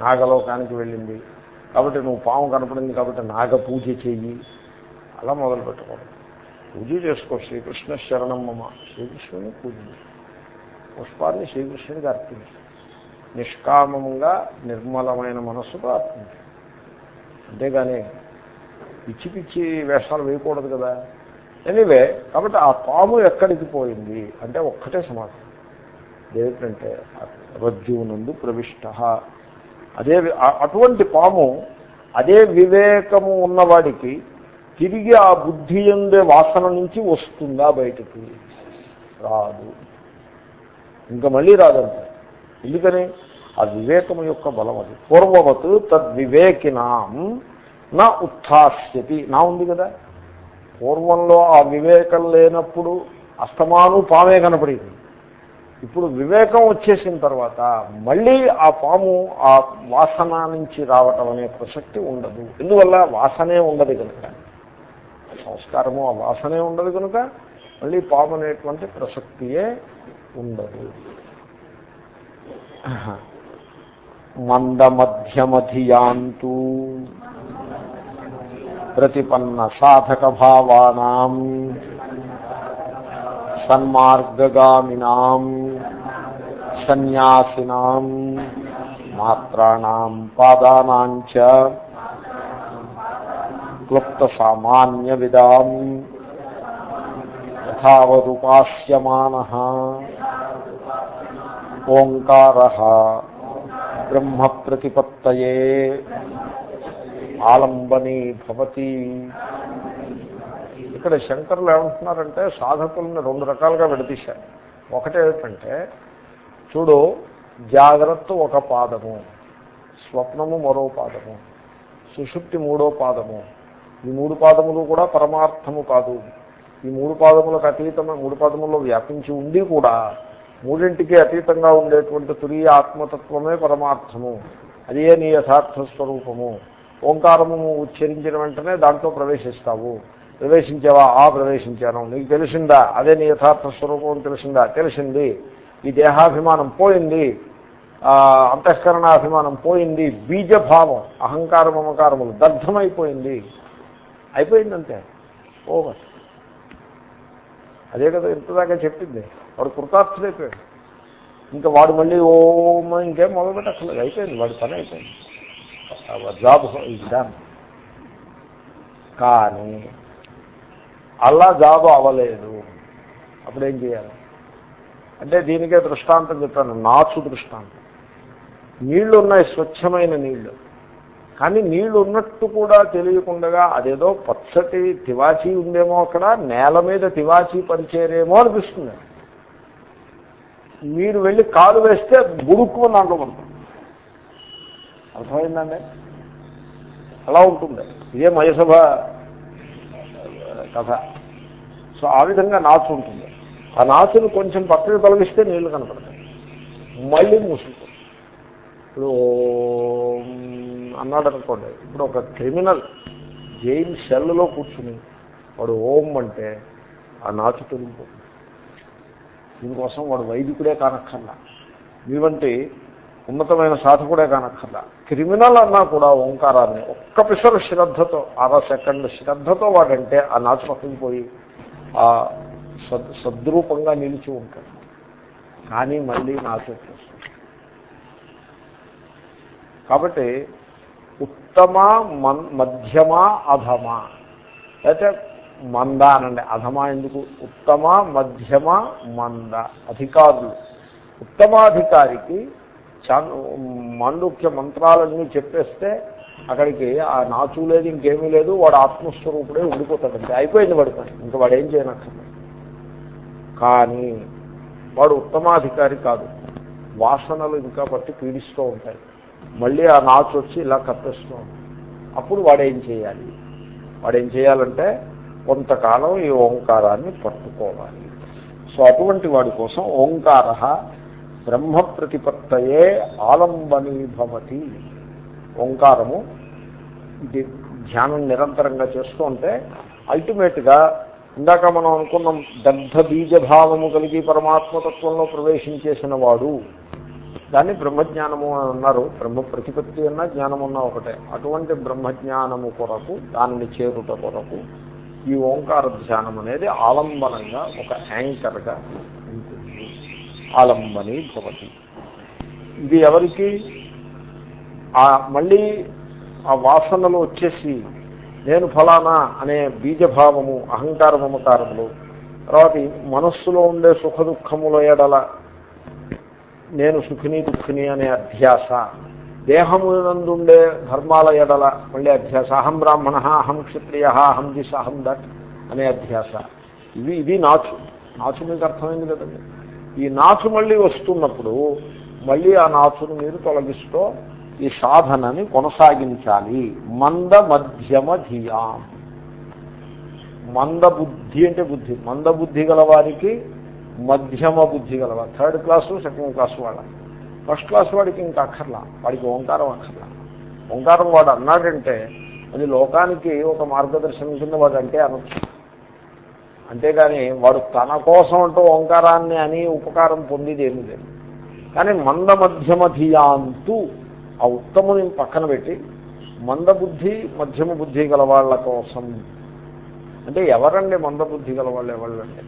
నాగలోకానికి వెళ్ళింది. కాబట్టి నువ్వు పాము కనపడింది కాబట్టి నాగ పూజ చెయ్యి. అలా మొదలు పెట్టకూడదు. పూజ చేసుకో. శ్రీకృష్ణ శరణమ్మ శ్రీకృష్ణుని పూజ పుష్పాన్ని శ్రీకృష్ణుడికి అర్పించు. నిష్కామంగా నిర్మలమైన మనస్సుతో అర్పించు. అంతేగాని పిచ్చి పిచ్చి వేషాలు వేయకూడదు కదా. ఎనీవే కాబట్టి ఆ పాము ఎక్కడికి పోయింది? అంటే ఒక్కటే సమాధానం. ఏమిటంటే రజ్జువునందు ప్రవిష్ట. అదే అటువంటి పాము అదే వివేకము ఉన్నవాడికి తిరిగి ఆ బుద్ధి ఎందే వాసన నుంచి వస్తుందా బయటకు? రాదు. ఇంకా మళ్ళీ రాదంట ఎందుకని? ఆ వివేకం యొక్క బలం అది. పూర్వవత్ తద్వివేకినాం నా ఉత్థాస్యతి. నా ఉంది కదా. పూర్వంలో ఆ వివేకం లేనప్పుడు అస్తమాను పామే కనపడేది. ఇప్పుడు వివేకం వచ్చేసిన తర్వాత మళ్ళీ ఆ పాము ఆ వాసన నుంచి రావటం అనే ప్రసక్తి ఉండదు. ఎందువల్ల? వాసనే ఉండదు కనుక. సంస్కారము ఆ వాసనే ఉండదు కనుక మళ్ళీ పాము అనేటువంటి ప్రసక్తియే ఉండదు. మందమధ్యమధియాంతు ప్రతిపన్న సాధక భావానాం సన్మార్గగామినాం సన్యాసినాం మాత్రాణం పాదానాంచ క్లుప్త సామాన్య విదాం యథావదుపాస్యమాన ఓంకార బ్రహ్మ ప్రతిపత్తయే ఆలంబనీ భవతి ఇక్కడ శంకర్లు ఏమంటున్నారంటే సాధకుల్ని రెండు రకాలుగా విడదీశారు. ఒకటేమిటంటే చూడు జాగ్రత్త ఒక పాదము స్వప్నము మరో పాదము సుషుప్తి మూడో పాదము. ఈ మూడు పాదములు కూడా పరమార్థము కాదు. ఈ మూడు పాదములకు అతీతమైన మూడు పాదముల్లో వ్యాపించి ఉండి కూడా మూడింటికి అతీతంగా ఉండేటువంటి తురియ ఆత్మతత్వమే పరమార్థము. అదే నీ యథార్థ స్వరూపము. ఓంకారము ఉచ్చరించిన వెంటనే దాంట్లో ప్రవేశిస్తావు. ప్రవేశించావా? ఆ ప్రవేశించాను. నీకు తెలిసిందా? అదే నీ యథార్థ స్వరూపం తెలిసిందా? తెలిసింది. ఈ దేహాభిమానం పోయింది. అంతఃకరణాభిమానం పోయింది. బీజభావం అహంకార మమకారములు దగ్ధమైపోయింది. అయిపోయిందంతే. ఓవర్. అదే కదా ఇంతదాకా చెప్పింది. వాడు కృతార్థులైపోయాడు ఇంకా వాడు మళ్ళీ ఓం ఇంకేం మొదలుపెట్టక్కర్లేదు. అయిపోయింది. వాడి పని అయిపోయింది. జాబ్ డన్ కానీ అలా జాబ్ అవ్వలేదు. అప్పుడేం చేయాలి? అంటే దీనికే దృష్టాంతం చెప్పాను నాచు దృష్టాంతం. నీళ్ళు ఉన్నాయి స్వచ్ఛమైన నీళ్ళు. కానీ నీళ్ళు ఉన్నట్టు కూడా తెలియకుండా అదేదో పచ్చటి తివాచీ ఉందేమో అక్కడ నేల మీద తివాచీ పరిచేరేమో అనిపిస్తుంది. మీరు వెళ్ళి కాలు వేస్తే బుడుక్కుని దాంట్లో పడుతుంది. అర్థమైందండి? అలా ఉంటుంది. ఇదే మయసభ కథ. సో ఆ విధంగా నాచు ఉంటుంది. ఆ నాచును కొంచెం పక్కన తొలగిస్తే నీళ్ళు కనపడతాయి. మళ్ళీ మూసుకుంటుంది. ఇప్పుడు అన్నాడు అనుకోండి. ఇప్పుడు ఒక క్రిమినల్ జైలు సెల్లో కూర్చుని వాడు ఓం అంటే ఆ నాచు తొలిగిపోతుంది. దీనికోసం వాడు వైదికుడే కానక్కర్లా. మీ వంటి ఉన్నతమైన సాధకుడే కానక్కర్లా. క్రిమినల్ అన్నా కూడా ఓంకారాన్ని ఒక్క పిసరు శ్రద్ధతో అర సెకండ్ శ్రద్ధతో వాడంటే ఆ నాచు పక్కన పోయి ఆ సద్ సద్రూపంగా నిలిచి ఉంటాడు. కానీ మళ్ళీ నాచు వచ్చేస్తుంది కాబట్టి ఉత్తమ మన్ మధ్యమ అధమ. అయితే మంద అనండి. అధమ ఎందుకు? ఉత్తమ మధ్యమ మంద. అధికారులు. ఉత్తమాధికారికి మాండుక్య మంత్రాలన్నీ చెప్పేస్తే అక్కడికి ఆ నాచు లేదు ఇంకేమీ లేదు వాడు ఆత్మస్వరూపుడే ఉండిపోతాడంటే అయిపోయింది వాడి పని. ఇంకా వాడు ఏం చేయనక్కర్లేదు. కానీ వాడు ఉత్తమాధికారి కాదు. వాసనలు ఇంకా పట్టి పీడిస్తూ ఉంటాయి. మళ్ళీ ఆ నాచు వచ్చి ఇలా కప్పేస్తూ ఉంటాయి. అప్పుడు వాడు ఏం చేయాలి? వాడేం చేయాలంటే కొంతకాలం ఈ ఓంకారాన్ని పట్టుకోవాలి. సో అటువంటి వాడి కోసం ఓంకార బ్రహ్మ ప్రతిపత్తయే ఆలంబనీభవతి. ఓంకారము ఇది ధ్యానం నిరంతరంగా చేస్తూ ఉంటే అల్టిమేట్గా ఇందాక మనం అనుకున్నాం దగ్ధ బీజభావము కలిగి పరమాత్మతత్వంలో ప్రవేశించేసిన వాడు. దాన్ని బ్రహ్మజ్ఞానము అని అన్నారు. బ్రహ్మ ప్రతిపత్తి అన్న జ్ఞానం అన్న ఒకటే. అటువంటి బ్రహ్మజ్ఞానము కొరకు దానిని చేరుట కొరకు ఈ ఓంకార ధ్యానం అనేది ఆలంబనంగా ఒక యాంకర్గా ఉంటుంది. ఆలంబని భవతి. ఇది ఎవరికి? ఆ మళ్ళీ ఆ వాసనలు వచ్చేసి నేను ఫలానా అనే బీజభావము అహంకార మమకారములు తర్వాత మనస్సులో ఉండే సుఖ దుఃఖముల ఎడల నేను సుఖిని దుఃఖిని అనే అధ్యాస దేహమునందుండే ధర్మాల ఎడల మళ్ళీ అధ్యాస అహం బ్రాహ్మణ అహం క్షత్రియ అహం దిశ అహం దట్ అనే అధ్యాస ఇవి ఇది నాచు నాచు మీకు అర్థమైంది కదండి? ఈ నాచు మళ్ళీ వస్తున్నప్పుడు మళ్ళీ ఆ నాచును మీరు తొలగిస్తూ ఈ సాధనని కొనసాగించాలి. మంద మధ్యమ ధియా. మంద బుద్ధి అంటే బుద్ధి. మంద బుద్ధి గల వారికి మధ్యమ బుద్ధి గలవారు. థర్డ్ క్లాసు సెకండ్ క్లాస్ వాళ్ళ. ఫస్ట్ క్లాస్ వాడికి ఇంకా అక్కర్లా. వాడికి ఓంకారం అక్కర్లా. ఓంకారం వాడు అన్నాడంటే అది లోకానికి ఒక మార్గదర్శనం కింద వాడు అంటే అనొచ్చు. అంతేగాని వాడు తన కోసం అంటూ ఓంకారాన్ని అని ఉపకారం పొందేది ఏమి లేదు. కానీ మంద మధ్యమ ధియాంతు ఆ ఉత్తముని పక్కన పెట్టి మందబుద్ధి మధ్యమ బుద్ధి గల వాళ్ళ కోసం. అంటే ఎవరండి మందబుద్ధి గల వాళ్ళు ఎవళ్ళండి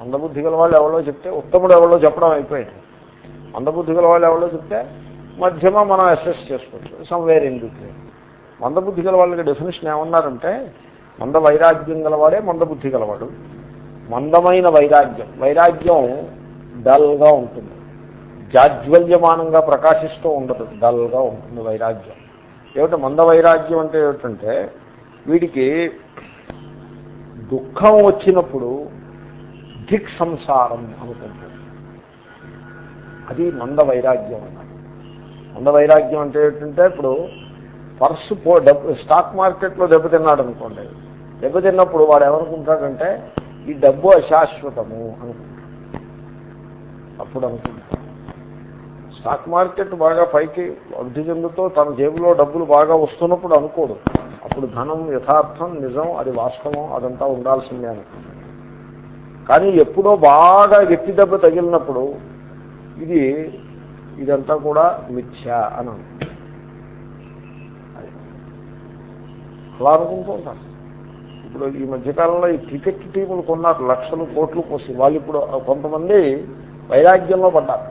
మందబుద్ధి గల వాళ్ళు ఎవరో చెప్తే ఉత్తముడు ఎవరో చెప్పడం అయిపోయింది. మందబుద్ధి గల వాళ్ళు ఎవరో చెప్తే మధ్యమ మనం అసెస్ చేసుకోవచ్చు. సమ్వేర్ ఇన్ బిట్వీన్ మందబుద్ధి గల వాళ్ళకి డెఫినేషన్ ఏమన్నారంటే మంద వైరాగ్యం గలవాడే మందబుద్ధి గలవాడు. మందమైన వైరాగ్యం. వైరాగ్యం డల్గా ఉంటుంది. జాజ్వల్యమానంగా ప్రకాశిస్తూ ఉండదు. డల్గా ఉంటుంది వైరాగ్యం. ఏమిటి మంద వైరాగ్యం అంటే ఏమిటంటే వీడికి దుఃఖం వచ్చినప్పుడు దిక్ సంసారం అనుకుంటుంది అది మంద వైరాగ్యం అన్నమాట. మంద వైరాగ్యం అంటే ఏంటంటే ఇప్పుడు పర్సు పో డబ్బు స్టాక్ మార్కెట్లో దెబ్బతిన్నాడు అనుకోండి దెబ్బతిన్నప్పుడు వాడు ఏమనుకుంటాడంటే ఈ డబ్బు అశాశ్వతము అనుకుంటాడు. అప్పుడు అనుకుంటాడు. స్టాక్ మార్కెట్ బాగా పైకి అభివృద్ధి చెందుతూ తన జేబులో డబ్బులు బాగా వస్తున్నప్పుడు అనుకోడు. అప్పుడు ధనం యథార్థం నిజం అది వాస్తవం అదంతా ఉండాల్సిందే అనుకుంటాడు. కానీ ఎప్పుడో బాగా గట్టి దెబ్బ తగిలినప్పుడు ఇది ఇదంతా కూడా మిథ్య అని అట్లా అలా అనుకుంటూ ఉంటారు ఇప్పుడు ఈ మధ్యకాలంలో ఈ క్రికెట్ టీములు కొన్నారు లక్షలు కోట్లు పోసి వాళ్ళు ఇప్పుడు కొంతమంది వైరాగ్యంలో పడ్డారు.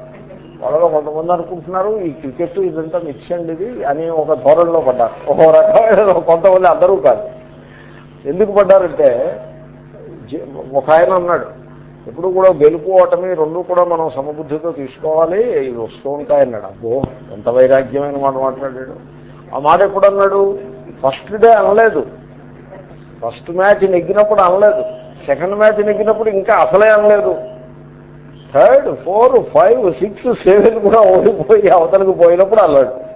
వాళ్ళలో కొంతమంది అనుకుంటున్నారు ఈ క్రికెట్ ఇదంతా మిక్సండి ఇది అని ఒక ధోరణిలో పడ్డారు. ఒక రకమైన కొంతమంది అందరూ కాదు. ఎందుకు పడ్డారంటే ఒక ఆయన అన్నాడు ఎప్పుడు కూడా గెలుపు ఓటమి రెండు కూడా మనం సమబుద్ధితో తీసుకోవాలి ఇవి వస్తూ ఉంటాయన్నాడు. అబ్బో ఎంత వైరాగ్యమైన మాట మాట్లాడాడు. ఆ మాట ఎప్పుడు అన్నాడు? ఫస్ట్ డే అనలేదు. ఫస్ట్ మ్యాచ్ నెగ్గినప్పుడు అనలేదు. సెకండ్ మ్యాచ్ నెగ్గినప్పుడు ఇంకా అసలే అనలేదు. Third four five six seven కూడా ఓడిపోయి అవతలకు పోయినప్పుడు అన్నాడు.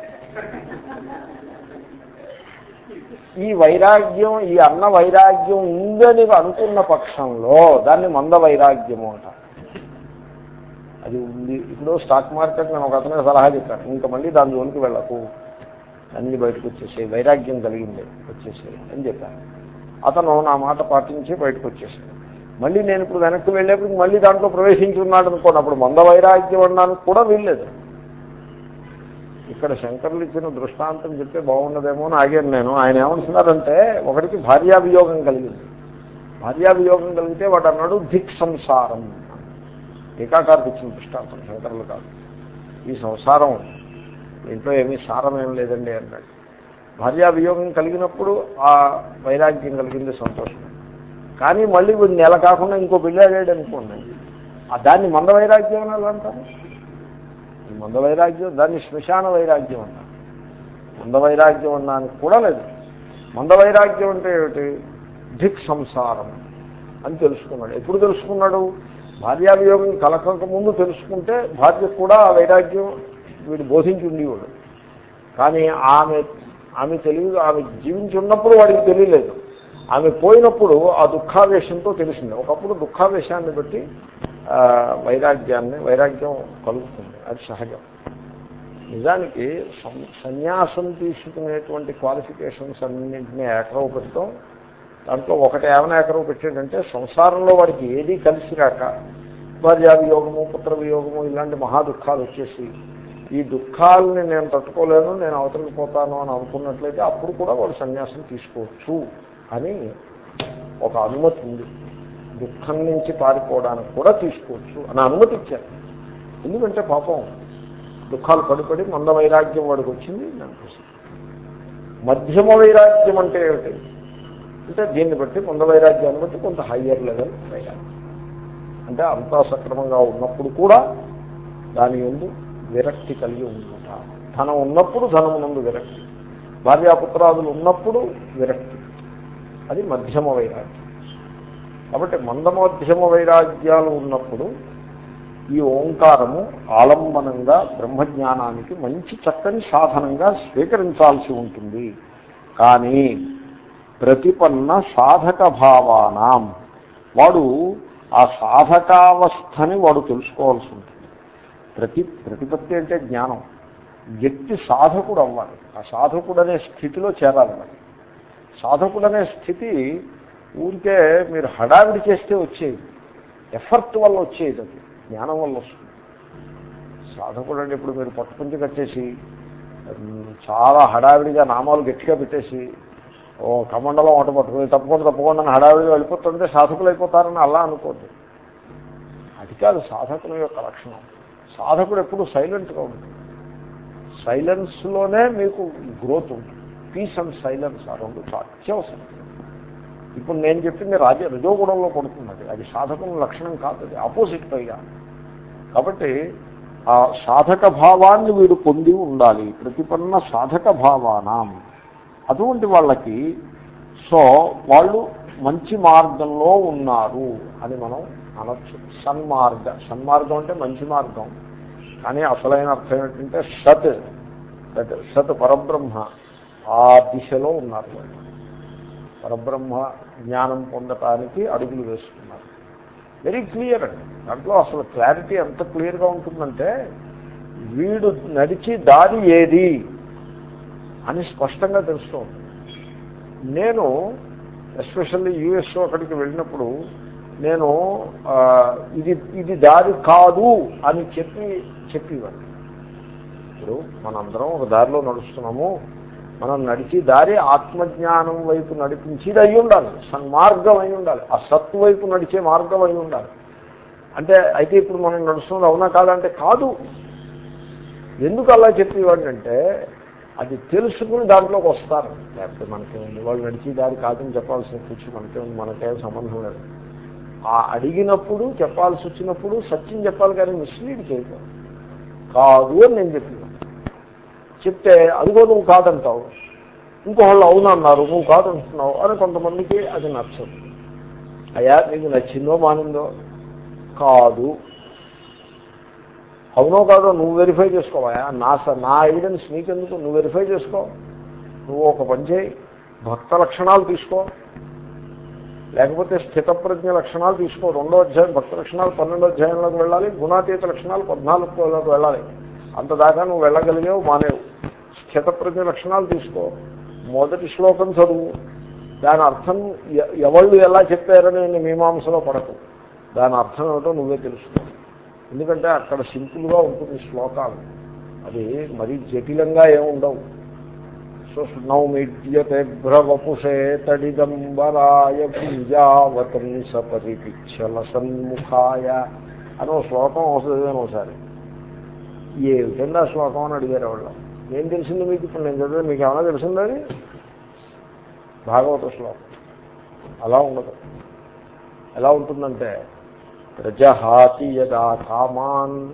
ఈ వైరాగ్యం ఈ అన్న వైరాగ్యం ఉందని అనుకున్న పక్షంలో దాన్ని మంద వైరాగ్యము అంట. అది ఉంది. ఇప్పుడు స్టాక్ మార్కెట్ నేను ఒక అతనికి సలహా చెప్పాను. ఇంకా మళ్ళీ దాని జోలికి వెళ్ళకు. అన్ని బయటకు వచ్చేసాయి వైరాగ్యం కలిగింది వచ్చేసాయి అని చెప్పాను అతను నా మాట పాటించి బయటకు వచ్చేసాడు. మళ్ళీ నేను ఇప్పుడు వెనక్కి వెళ్ళేప్పుడు మళ్ళీ దాంట్లో ప్రవేశించున్నాడు అనుకోండి అప్పుడు మంద వైరాగ్యం అన్నాను కూడా వీల్లేదు. ఇక్కడ శంకర్లు ఇచ్చిన దృష్టాంతం చెప్తే బాగుండదేమో అని ఆగాను నేను. ఆయన ఏమంటున్నారంటే ఒకటికి భార్యాభియోగం కలిగింది. భార్యాభియోగం కలిగితే వాడు అన్నాడు దిక్ సంసారం. టీకాకారుకు ఇచ్చిన దృష్టాంతం శంకర్లు కాదు. ఈ సంసారం ఇంట్లో ఏమీ సారం ఏం లేదండి అన్నాడు. భార్యాభియోగం కలిగినప్పుడు ఆ వైరాగ్యం కలిగింది సంతోషం. కానీ మళ్ళీ వీడు నెల కాకుండా ఇంకో పెళ్ళాడాడు అనుకోండి. ఆ దాన్ని మంద వైరాగ్యం అని ఎలా అంటారు? మంద వైరాగ్యం దాన్ని శ్మశాన వైరాగ్యం అన్నారు మంద వైరాగ్యం అన్నానికి కూడా లేదు. మంద వైరాగ్యం అంటే ఏమిటి? దిక్ సంసారం అని తెలుసుకున్నాడు. ఎప్పుడు తెలుసుకున్నాడు? భార్యాభియోగం కలకక ముందు తెలుసుకుంటే భార్య కూడా ఆ వైరాగ్యం వీడు బోధించి ఉండేవాడు. కానీ ఆమె ఆమె తెలివి ఆమె జీవించి ఉన్నప్పుడు వాడికి తెలియలేదు. ఆమె పోయినప్పుడు ఆ దుఃఖావేశంతో తెలిసింది. ఒకప్పుడు దుఃఖావేశాన్ని బట్టి వైరాగ్యాన్ని వైరాగ్యం కలుగుతుంది. అది సహజం. నిజానికి సన్యాసం తీసుకునేటువంటి క్వాలిఫికేషన్స్ అన్నింటినీ ఏకరవ పెడతాం. దాంట్లో ఒకటి ఏమైనా ఏకరవు పెట్టాడంటే సంసారంలో వాడికి ఏదీ కలిసి రాక భార్యావియోగము పుత్ర వియోగము ఇలాంటి మహా దుఃఖాలు వచ్చేసి ఈ దుఃఖాలని నేను తట్టుకోలేను నేను అవతలికి పోతాను అని అనుకున్నట్లయితే అప్పుడు కూడా వాడు సన్యాసం తీసుకోవచ్చు అని ఒక అనుమతి ఉంది. దుఃఖం నుంచి పారిపోవడానికి కూడా తీసుకోవచ్చు అని అనుమతి ఇచ్చారు. ఎందుకంటే పాపం దుఃఖాలు పడిపడి మంద వైరాగ్యం వాడికి వచ్చింది అనిపిస్తుంది మధ్యమ వైరాగ్యం అంటే ఏమిటి? అంటే దీన్ని బట్టి మంద వైరాగ్యాన్ని బట్టి కొంత హయ్యర్ లెవెల్ వైరాగ్యం. అంటే అంతా సక్రమంగా ఉన్నప్పుడు కూడా దాని ఎందు విరక్తి కలిగి ఉంటుంట ధనం ఉన్నప్పుడు ధనమునందు విరక్తి. భార్యాపుత్రాదులు ఉన్నప్పుడు విరక్తి. అది మధ్యమ వైరాగ్యం. కాబట్టి మందమధ్యమ వైరాగ్యాలు ఉన్నప్పుడు ఈ ఓంకారము ఆలంబనంగా బ్రహ్మజ్ఞానానికి మంచి చక్కని సాధనంగా స్వీకరించాల్సి ఉంటుంది. కానీ ప్రతిపన్న సాధక భావానాం. వాడు ఆ సాధకావస్థని వాడు తెలుసుకోవాల్సి ఉంటుంది. ప్రతి ప్రతిపత్తి అంటే జ్ఞానం. వ్యక్తి సాధకుడు అవ్వాలి. ఆ సాధకుడు అనే స్థితిలో చేరాలి సాధకుడు అనే స్థితి ఊరికే మీరు హడావిడి చేస్తే వచ్చేది. ఎఫర్ట్ వల్ల వచ్చేది అది. జ్ఞానం వల్ల వస్తుంది. సాధకుడు అంటే ఇప్పుడు మీరు పట్టుపుంచి కట్టేసి చాలా హడావిడిగా నామాలు గట్టిగా పెట్టేసి ఓ కమండలం ఒకటి పట్టుకుని తప్పకుండా తప్పకుండా హడావిడిగా వెళ్ళిపోతుంటే సాధకులు అయిపోతారని అలా అనుకోద్దు. అది కాదు సాధకుల యొక్క లక్షణం. సాధకుడు ఎప్పుడు సైలెంట్గా ఉంటుంది సైలెన్స్లోనే మీకు గ్రోత్ ఉంటుంది. పీస్ అండ్ సైలెన్స్ ఆ రెండు అత్యవసరం. ఇప్పుడు నేను చెప్పింది రాజ రజోగుణంలో పడుతున్నది. అది సాధకుని లక్షణం కాదు అది ఆపోజిట్ పైగా కాబట్టి ఆ సాధక భావాన్ని వీడు పొంది ఉండాలి. ప్రతిపన్న సాధక భావానం. అటువంటి వాళ్ళకి సో వాళ్ళు మంచి మార్గంలో ఉన్నారు అని మనం అనొచ్చు. సన్మార్గ సన్మార్గం అంటే మంచి మార్గం. కానీ అసలైన అర్థం ఏంటంటే సత్ సత్ పరబ్రహ్మ ఆ దిశలో ఉన్నారు. పరబ్రహ్మ జ్ఞానం పొందటానికి అడుగులు వేస్తున్నారు. వెరీ క్లియర్ అండి. దాంట్లో అసలు క్లారిటీ ఎంత క్లియర్గా ఉంటుందంటే వీడు నడిచి దారి ఏది అని స్పష్టంగా తెలుస్తూ నేను ఎస్పెషల్లీ యుఎస్ఓ అక్కడికి వెళ్ళినప్పుడు నేను ఇది ఇది దారి కాదు అని చెప్పి చెప్పేవాడు ఇప్పుడు మనందరం ఒక దారిలో నడుస్తున్నాము. మనం నడిచి దారి ఆత్మజ్ఞానం వైపు నడిపించేది అయి ఉండాలి. సన్మార్గం అయి ఉండాలి. ఆ సత్తు వైపు నడిచే మార్గం అయి ఉండాలి. అంటే అయితే ఇప్పుడు మనం నడుస్తున్నది అవునా కాదంటే కాదు. ఎందుకు అలా చెప్పేవాడంటే అది తెలుసుకుని దాంట్లోకి వస్తారు. లేకపోతే మనకేముంది? వాళ్ళు నడిచి దారి కాదని చెప్పాల్సిన కూర్చు మనకేముంది? మనకేం సంబంధం లేదు. ఆ అడిగినప్పుడు చెప్పాల్సి వచ్చినప్పుడు సత్యం చెప్పాలి కానీ మిస్లీడ్ చేయకూడదు కాదు అని నేను చెప్పిన. చెప్తే అదిగో నువ్వు కాదంటావు. ఇంకోళ్ళు అవునన్నారు నువ్వు కాదంటున్నావు అని కొంతమందికి అది నచ్చదు. అయ్యా నీకు నచ్చిందో మానిందో? కాదు. అవునో కాదో నువ్వు వెరిఫై చేసుకోవాయా నా నా ఎవిడెన్స్ నీకెందుకు? నువ్వు వెరిఫై చేసుకో. నువ్వు ఒక పని చేయి. భక్త లక్షణాలు తీసుకో. లేకపోతే స్థితప్రజ్ఞ లక్షణాలు తీసుకో. రెండో అధ్యాయం భక్త లక్షణాలు పన్నెండో అధ్యాయంలోకి వెళ్ళాలి. గుణాతీత లక్షణాలు పద్నాలుగులోకి వెళ్ళాలి. అంతదాకా నువ్వు వెళ్ళగలిగావు మానేవు. స్థితప్రజ్ఞ లక్షణాలు తీసుకో. మొదటి శ్లోకం చదువు. దాని అర్థం ఎవళ్ళు ఎలా చెప్పారని మీమాంసలో పడకు. దాని అర్థం ఏమిటో నువ్వే తెలుసుకో. ఎందుకంటే అక్కడ సింపుల్గా ఉంటుంది శ్లోకాలు. అది మరీ జటిలంగా ఏముండవు సో భ్రవపుషే తడిదంబరాయ పుంజావతం సపరిపిచ్చల సన్ముఖాయ అనో శ్లోకం వస్తుంది ఒకసారి. ఏ విధంగా శ్లోకం అని అడిగారు వాళ్ళు? ఏం తెలిసింది మీకు? ఇప్పుడు నేను చదివే మీకు ఏమైనా తెలిసిందని భాగవత శ్లోకం. అలా ఉండదు. ఎలా ఉంటుందంటే ప్రజహాతి యదా కామాన్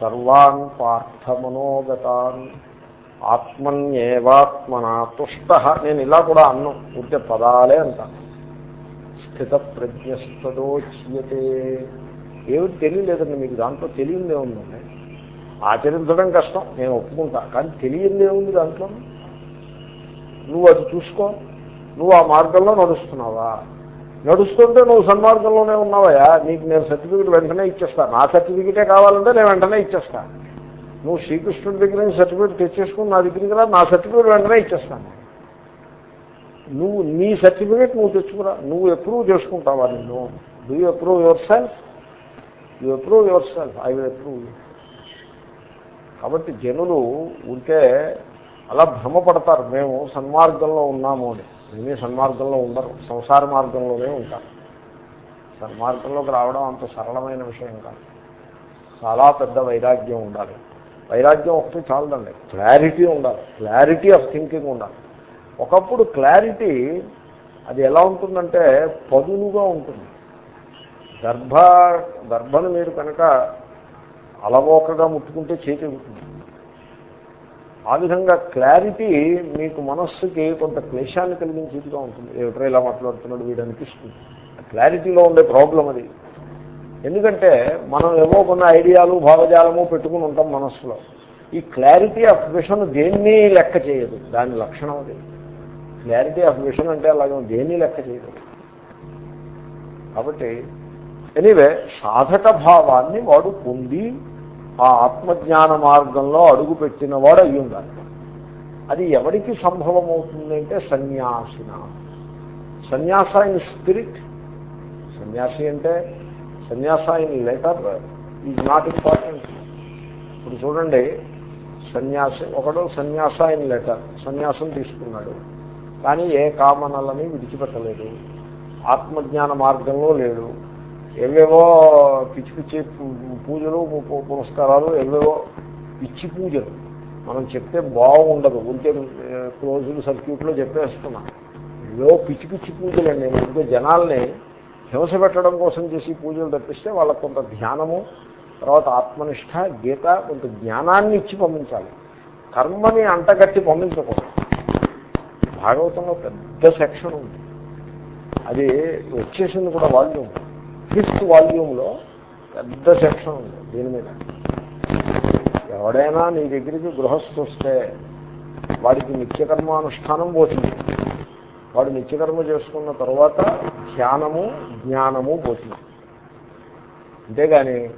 సర్వాన్ పార్థమనోగతాన్ ఆత్మన్యేవాత్మన తుష్ట. నేను ఇలా కూడా అన్నం. ఉంటే పదాలే అంటాను స్థిత ప్రజ్ఞస్తదోచ్యతే ఏమిటి తెలియలేదండి మీకు? దాంట్లో తెలియందే ఉందండి ఆచరించడం కష్టం. నేను ఒప్పుకుంటా. కానీ తెలియందే ఉంది దాంట్లో? నువ్వు అది చూసుకో. నువ్వు ఆ మార్గంలో నడుస్తున్నావా? నడుస్తుంటే నువ్వు సన్మార్గంలోనే ఉన్నావా నీకు నేను సర్టిఫికెట్ వెంటనే ఇచ్చేస్తా. నా సర్టిఫికెటే కావాలంటే నేను వెంటనే ఇచ్చేస్తా. నువ్వు శ్రీకృష్ణుడి దగ్గర నుంచి సర్టిఫికేట్ తెచ్చేసుకుని నా దగ్గరికి రా నా సర్టిఫికేట్ వెంటనే ఇచ్చేస్తాను. నువ్వు నీ సర్టిఫికేట్ నువ్వు తెచ్చుకురా. నువ్వు అప్రూవ్ చేసుకుంటావా నిన్ను? Do you approve yourself you approve yourself I will approve కాబట్టి జనులు ఉంటే అలా భ్రమపడతారు. మేము సన్మార్గంలో ఉన్నాము అని. ఏమీ సన్మార్గంలో ఉండరు. సంసార మార్గంలోనే ఉంటారు. సన్మార్గంలోకి రావడం అంత సరళమైన విషయం కాదు. చాలా పెద్ద వైరాగ్యం ఉండాలి. వైరాగ్యం ఒకటి చాలదండి. క్లారిటీ ఉండాలి. క్లారిటీ ఆఫ్ థింకింగ్ ఉండాలి. ఒకప్పుడు క్లారిటీ అది ఎలా ఉంటుందంటే పదునుగా ఉంటుంది. గర్భ గర్భను మీరు కనుక అలవోకగా ముట్టుకుంటే చేతి ఉంటుంది ఆ విధంగా క్లారిటీ మీకు మనస్సుకి కొంత క్లేశాన్ని కలిగించేదిగా ఉంటుంది. ఏమిటో ఇలా మాట్లాడుతున్నాడు? వీడు అనిపిస్తుంది. క్లారిటీలో ఉండే ప్రాబ్లం అది. ఎందుకంటే మనం ఏవో కొన్ని ఐడియాలు భావజాలము పెట్టుకుని ఉంటాం మనస్సులో. ఈ క్లారిటీ ఆఫ్ విషన్ దేన్ని లెక్క చేయదు? దాని లక్షణం అది. క్లారిటీ ఆఫ్ విషన్ అంటే అలాగే దేన్ని లెక్క చేయదు? కాబట్టి ఎనీవే సాధక భావాన్ని వాడు పొంది ఆ ఆత్మజ్ఞాన మార్గంలో అడుగు పెట్టిన వాడు అయ్యి ఉండాలి అది ఎవరికి సంభవం అవుతుందంటే సన్యాసిన. సన్యాస ఇన్ స్పిరిట్ సన్యాసి అంటే sannyasa in letter is not important. ఇప్పుడు చూడండి సన్యాసి ఒకడు సన్యాస ఇన్ లెటర్ సన్యాసం తీసుకున్నాడు. కానీ ఏ కామనలని విడిచిపెట్టలేదు. ఆత్మజ్ఞాన మార్గంలో లేడు. ఏవేవో పిచ్చి పిచ్చి పూజలు పురస్కారాలు ఏవేవో పిచ్చి పూజలు. మనం చెప్తే బాగుండదు. ఉంటే క్లోజ్డ్ సర్క్యూట్లో చెప్పేస్తున్నాం. ఏవో పిచ్చి పిచ్చి పూజలు అండి ఇంకో జనాల్ని హింస పెట్టడం కోసం చేసి పూజలు తప్పిస్తే వాళ్ళకు కొంత ధ్యానము తర్వాత ఆత్మనిష్ట గీత కొంత జ్ఞానాన్ని ఇచ్చి పంపించాలి. కర్మని అంటగట్టి పంపించకూడదు. భాగవతంలో పెద్ద సెక్షన్ ఉంది. అది వచ్చేసింది కూడా వాల్యూమ్. ఫిఫ్త్ వాల్యూమ్లో పెద్ద సెక్షన్ ఉంది దీని మీద. ఎవడైనా నీ దగ్గరికి గృహస్థు వస్తే వాడికి నిత్యకర్మానుష్ఠానం పోతుంది. వాడు నిత్యకర్మ చేసుకున్న తర్వాత ధ్యానము జ్ఞానము పోతుంది అంతేగాని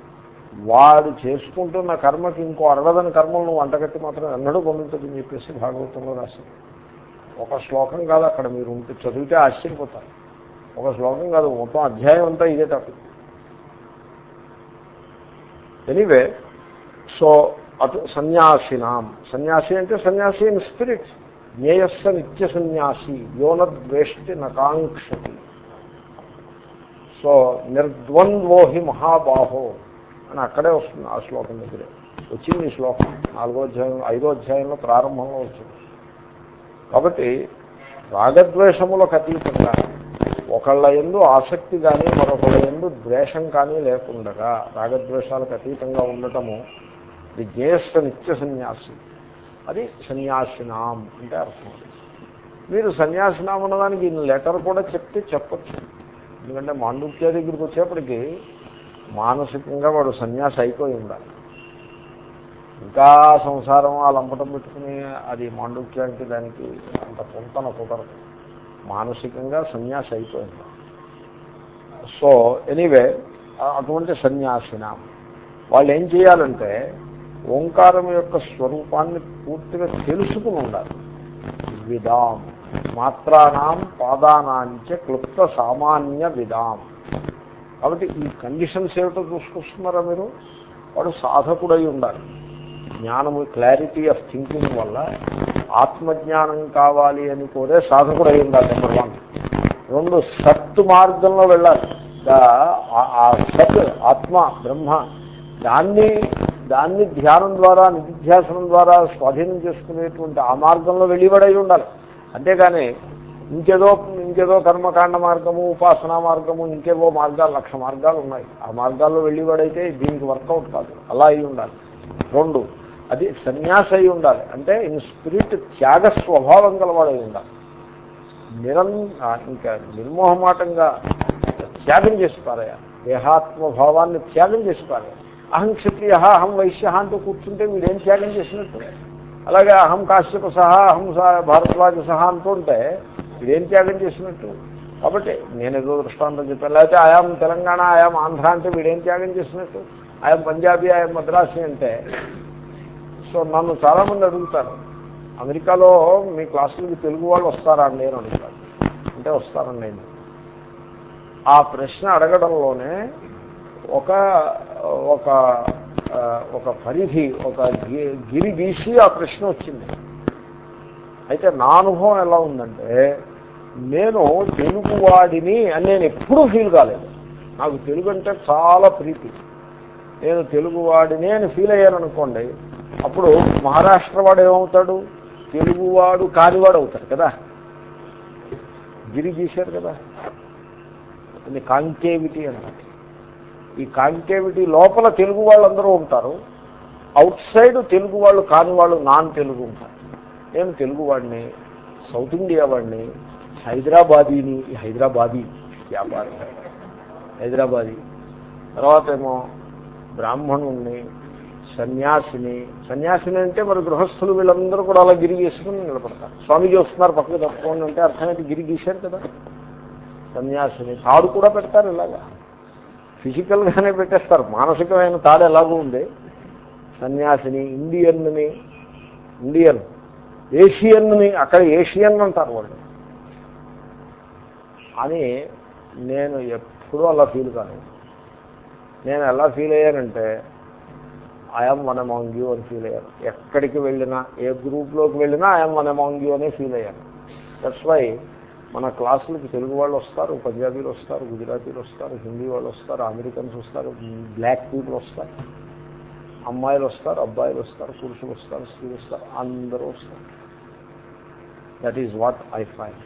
వాడు చేసుకుంటున్న కర్మకి ఇంకో అరవదని కర్మలు నువ్వు అంటగట్టి మాత్రం ఎన్నడూ పొందుతుందని చెప్పేసి భాగవతంలో రాశారు. ఒక శ్లోకం కాదు అక్కడ మీరు ఉంటే చదివితే ఆశ్చర్యపోతారు. ఒక శ్లోకం కాదు మొత్తం అధ్యాయం అంతా ఇదే టాపిక్. ఎనీవే సో అటు సన్యాసినాం. సన్యాసి అంటే సన్యాసి ఇన్ స్పిరిట్. జ్ఞేయస్స నిత్య సన్యాసి. యోనద్వేష్టి నకాంక్షతి. సో నిర్ద్వంద్వోహి మహాబాహో అని అక్కడే వస్తుంది ఆ శ్లోకం దగ్గరే. వచ్చింది ఈ శ్లోకం. నాలుగో అధ్యాయం ఐదో అధ్యాయంలో ప్రారంభంలో వచ్చింది. కాబట్టి రాగద్వేషములకు అతీతంగా ఒకళ్ళ ఎందు ఆసక్తి కానీ మరొకళ్ళ ఎందు ద్వేషం కానీ లేకుండగా రాగద్వేషాలకు అతీతంగా ఉండటము ఇది జ్యేష్ఠ నిత్య సన్యాసి. అది సన్యాసినాం అంటే అర్థం మీరు సన్యాసినాం అన్నదానికి లెటర్ కూడా చెప్తే చెప్పచ్చు. ఎందుకంటే మాండుక్య దగ్గరికి వచ్చేప్పటికి మానసికంగా వాడు సన్యాసి అయిపోయి ఉండాలి. ఇంకా సంసారం ఆ లంపటం పెట్టుకుని అది మాండుక్యానికి దానికి అంత పొంతన కుదరదు మానసికంగా సన్యాసి అయిపోయింది సో ఎనీవే అటువంటి సన్యాసిన వాళ్ళు ఏం చేయాలంటే ఓంకారం యొక్క స్వరూపాన్ని పూర్తిగా తెలుసుకుని ఉండాలి. విదాం మాత్రానాం పాదానాంచ క్లుప్త సామాన్య విధాం. కాబట్టి ఈ కండిషన్స్ ఏమిటో చూసుకొస్తున్నారా మీరు? వాడు సాధకుడై ఉండాలి. జ్ఞానము క్లారిటీ ఆఫ్ థింకింగ్ వల్ల ఆత్మజ్ఞానం కావాలి అని కోరే సాధకుడై ఉండాలి నెంబర్ వన్ రెండు సత్తు మార్గంలో వెళ్ళాలి. ఆ సత్ ఆత్మ బ్రహ్మ దాన్ని దాన్ని ధ్యానం ద్వారా నిధిధ్యాసనం ద్వారా స్వాధీనం చేసుకునేటువంటి ఆ మార్గంలో వెళ్ళిబడై ఉండాలి. అంతేగాని ఇంకేదో ఇంకేదో కర్మకాండ మార్గము ఉపాసనా మార్గము ఇంకేవో మార్గాలు లక్ష మార్గాలు ఉన్నాయి. ఆ మార్గాల్లో వెళ్ళేవాడైతే దీనికి వర్కౌట్ కాదు. అలా అయి ఉండాలి. రెండు అది సన్యాస అయి ఉండాలి. అంటే ఇన్ స్పిరిట్ త్యాగ స్వభావం గలవాడై ఉండాలి. నిరం ఇంకా నిర్మోహమాటంగా త్యాగం చేసి పారాయాలి. దేహాత్మభావాన్ని త్యాగం చేసి పారాయాలి. అహం క్షత్రియ అహం వైశ్య అంటూ కూర్చుంటే వీడేం త్యాగం చేసినట్టు? అలాగే అహం కాశ్యప సహా అహం భారద్వాజ సహా అంటుంటే వీడేం త్యాగం చేసినట్టు? కాబట్టి నేను ఏదో దృష్టాంతం చెప్పాను. లేకపోతే ఆయాం తెలంగాణ ఆయాం ఆంధ్ర అంటే వీడేం త్యాగం చేసినట్టు? ఆయాం పంజాబీ ఆయాం మద్రాసి అంటే సో నన్ను చాలామంది అడుగుతారు. అమెరికాలో మీ క్లాసులకి తెలుగు వాళ్ళు వస్తారా అని నేను అడుగుతాను. అంటే వస్తారండి నేను. ఆ ప్రశ్న అడగడంలోనే ఒక ఒక ఒక పరిధి ఒక గి- గిరి గీసి ఆ ప్రశ్న వచ్చింది. అయితే నా అనుభవం ఎలా ఉందంటే నేను తెలుగువాడిని అని నేను ఎప్పుడూ ఫీల్ కాలేదు. నాకు తెలుగు అంటే చాలా ప్రీతి. నేను తెలుగువాడిని అని ఫీల్ అయ్యాను అనుకోండి అప్పుడు మహారాష్ట్ర వాడు ఏమవుతాడు? తెలుగువాడు కానివాడు అవుతాడు కదా. గిరి గీశారు కదా. అది కాంకేవిటీ అన్నమాట. ఈ కాంకేవిటీ లోపల తెలుగు వాళ్ళందరూ ఉంటారు. అవుట్ సైడ్ తెలుగు వాళ్ళు కాని వాళ్ళు నాన్ తెలుగు ఉంటారు. నేను తెలుగు వాడిని సౌత్ ఇండియా వాడిని హైదరాబాదీని ఈ హైదరాబాదీ వ్యాపారి. హైదరాబాదీ. తర్వాత ఏమో బ్రాహ్మణుణ్ణి సన్యాసిని. సన్యాసిని అంటే మరి గృహస్థులు వీళ్ళందరూ కూడా అలా గిరి గీసుకుని నిలబడతారు. స్వామిజీ వస్తున్నారు పక్కకు తప్పుకోండి అంటే అర్థమైతే గిరి గీశారు కదా. సన్యాసిని తాడు కూడా పెడతారు ఇలాగా. ఫిజికల్గానే పెట్టేస్తారు. మానసికమైన తాడు ఎలాగూ ఉంది. సన్యాసిని ఇండియన్ని ఇండియన్ ఏషియన్ని అక్కడ ఏషియన్ అంటారు వాళ్ళు. అని నేను ఎప్పుడూ అలా ఫీల్ కాలేదు. నేను ఎలా ఫీల్ అయ్యానంటే ఐఎమ్ వన్ అమాంగ్ యూ అని ఫీల్ అయ్యాను. ఎక్కడికి వెళ్ళినా ఏ గ్రూప్లోకి వెళ్ళినా ఐఎమ్ వన్ అమాంగ్ యూ అనే ఫీల్ అయ్యాను. దట్స్ వై మన క్లాసులకి తెలుగు వాళ్ళు వస్తారు పంజాబీలు వస్తారు గుజరాతీలు వస్తారు హిందీ వాళ్ళు వస్తారు అమెరికన్స్ వస్తారు బ్లాక్ పీపుల్ వస్తారు అమ్మాయిలు వస్తారు అబ్బాయిలు వస్తారు పురుషులు వస్తారు స్త్రీలు వస్తారు అందరూ వస్తారు. That is what I find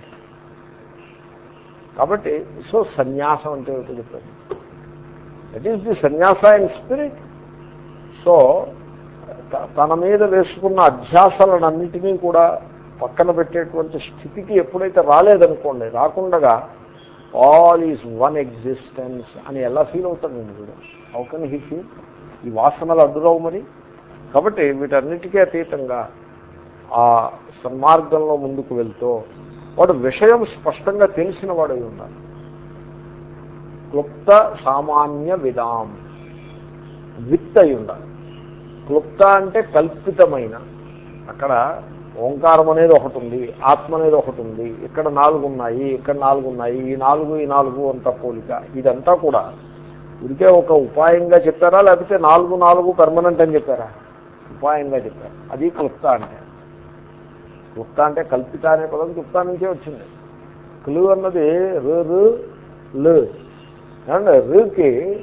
కాబట్టి సో సన్యాసం అంటే ఏమిటో that is the sannyasa in spirit so తన మీద వేసుకున్న అధ్యాసాలన్నింటినీ కూడా పక్కన పెట్టేటువంటి స్థితికి ఎప్పుడైతే రాలేదనుకోండి రాకుండగా ఆల్ ఈజ్ వన్ ఎగ్జిస్టెన్స్ అని ఎలా ఫీల్ అవుతాడండి వీడు హౌ కెన్ హీ ఫీల్ ఈ వాసనలు అడ్డురావు మరి. కాబట్టి వీటన్నిటికీ అతీతంగా ఆ సన్మార్గంలో ముందుకు వెళ్తూ వాడు విషయం స్పష్టంగా తెలిసిన వాడు ఉన్నాడు క్లుప్త సామాన్య విధాం. విత్ అయి ఉండాలి. క్లుప్త అంటే కల్పితమైన. అక్కడ ఓంకారం అనేది ఒకటి ఉంది ఆత్మ అనేది ఒకటి ఉంది ఇక్కడ నాలుగు ఉన్నాయి ఇక్కడ నాలుగు ఉన్నాయి ఈ నాలుగు ఈ నాలుగు అంత పోలిక. ఇదంతా కూడా ఇదికే ఒక ఉపాయంగా చెప్పారా? లేకపోతే నాలుగు నాలుగు పర్మనెంట్ అని చెప్పారా? ఉపాయంగా చెప్పారు. అది క్లుప్త అంటే. క్లుప్త అంటే కల్పిత అనే పదం క్లుప్త నుంచే వచ్చింది. క్లు అన్నది రు రు రుకి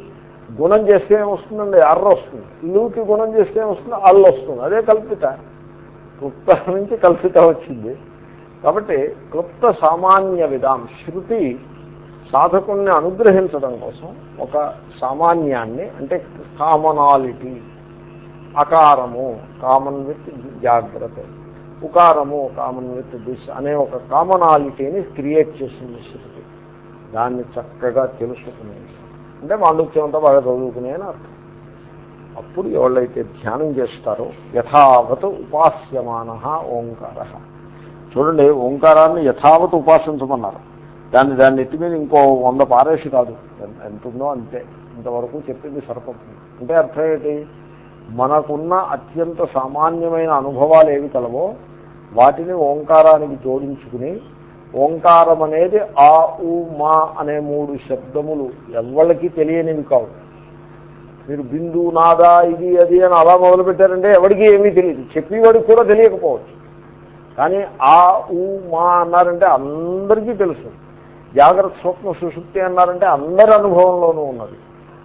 గుణం చేస్తే వస్తుందండి? అర్ర వస్తుంది. లుకి గుణం చేస్తే ఏమొస్తుంది అల్లు వస్తుంది. అదే కల్పిత. క్లుప్త నుంచి కల్పిత వచ్చింది. కాబట్టి క్లుప్త సామాన్య విధాం శృతి సాధకుల్ని అనుగ్రహించడం కోసం ఒక సామాన్యాన్ని అంటే కామనాలిటీ అకారము కామన్ విత్ జాగ్రత్త ఉకారము కామన్ విత్ దిస్ అనే ఒక కామనాలిటీని క్రియేట్ చేసింది శృతి. దాన్ని చక్కగా తెలుసుకునేది. అంటే మాండుక్యం అంతా బాగా చదువుకునే అని అర్థం. అప్పుడు ఎవళ్ళైతే ధ్యానం చేస్తారో యథావత్ ఉపాస్యమాన ఓంకార. చూడండి ఓంకారాన్ని యథావత్ ఉపాసించమన్నారు. దాన్ని దాన్ని ఎత్తి మీద ఇంకో వంద పారేసి కాదు. ఎంత- ఉందో అంతే. ఇంతవరకు చెప్పింది సరిపడుతుంది అంటే అర్థం ఏంటి? మనకున్న అత్యంత సామాన్యమైన అనుభవాలు ఏవి కలవో వాటిని ఓంకారానికి జోడించుకుని ఓంకారం అనేది ఆ ఉ మా అనే మూడు శబ్దములు ఎవరికి తెలియనివి కావు. మీరు బిందు నాదా ఇది అది అని అలా మొదలు పెట్టారంటే ఎవరికి ఏమీ తెలియదు. చెప్పేవాడికి కూడా తెలియకపోవచ్చు. కానీ ఆ ఊ మా అన్నారంటే అందరికీ తెలుసు. జాగ్రత్త స్వప్న సుషుప్తి అన్నారంటే అందరి అనుభవంలోనూ ఉన్నది.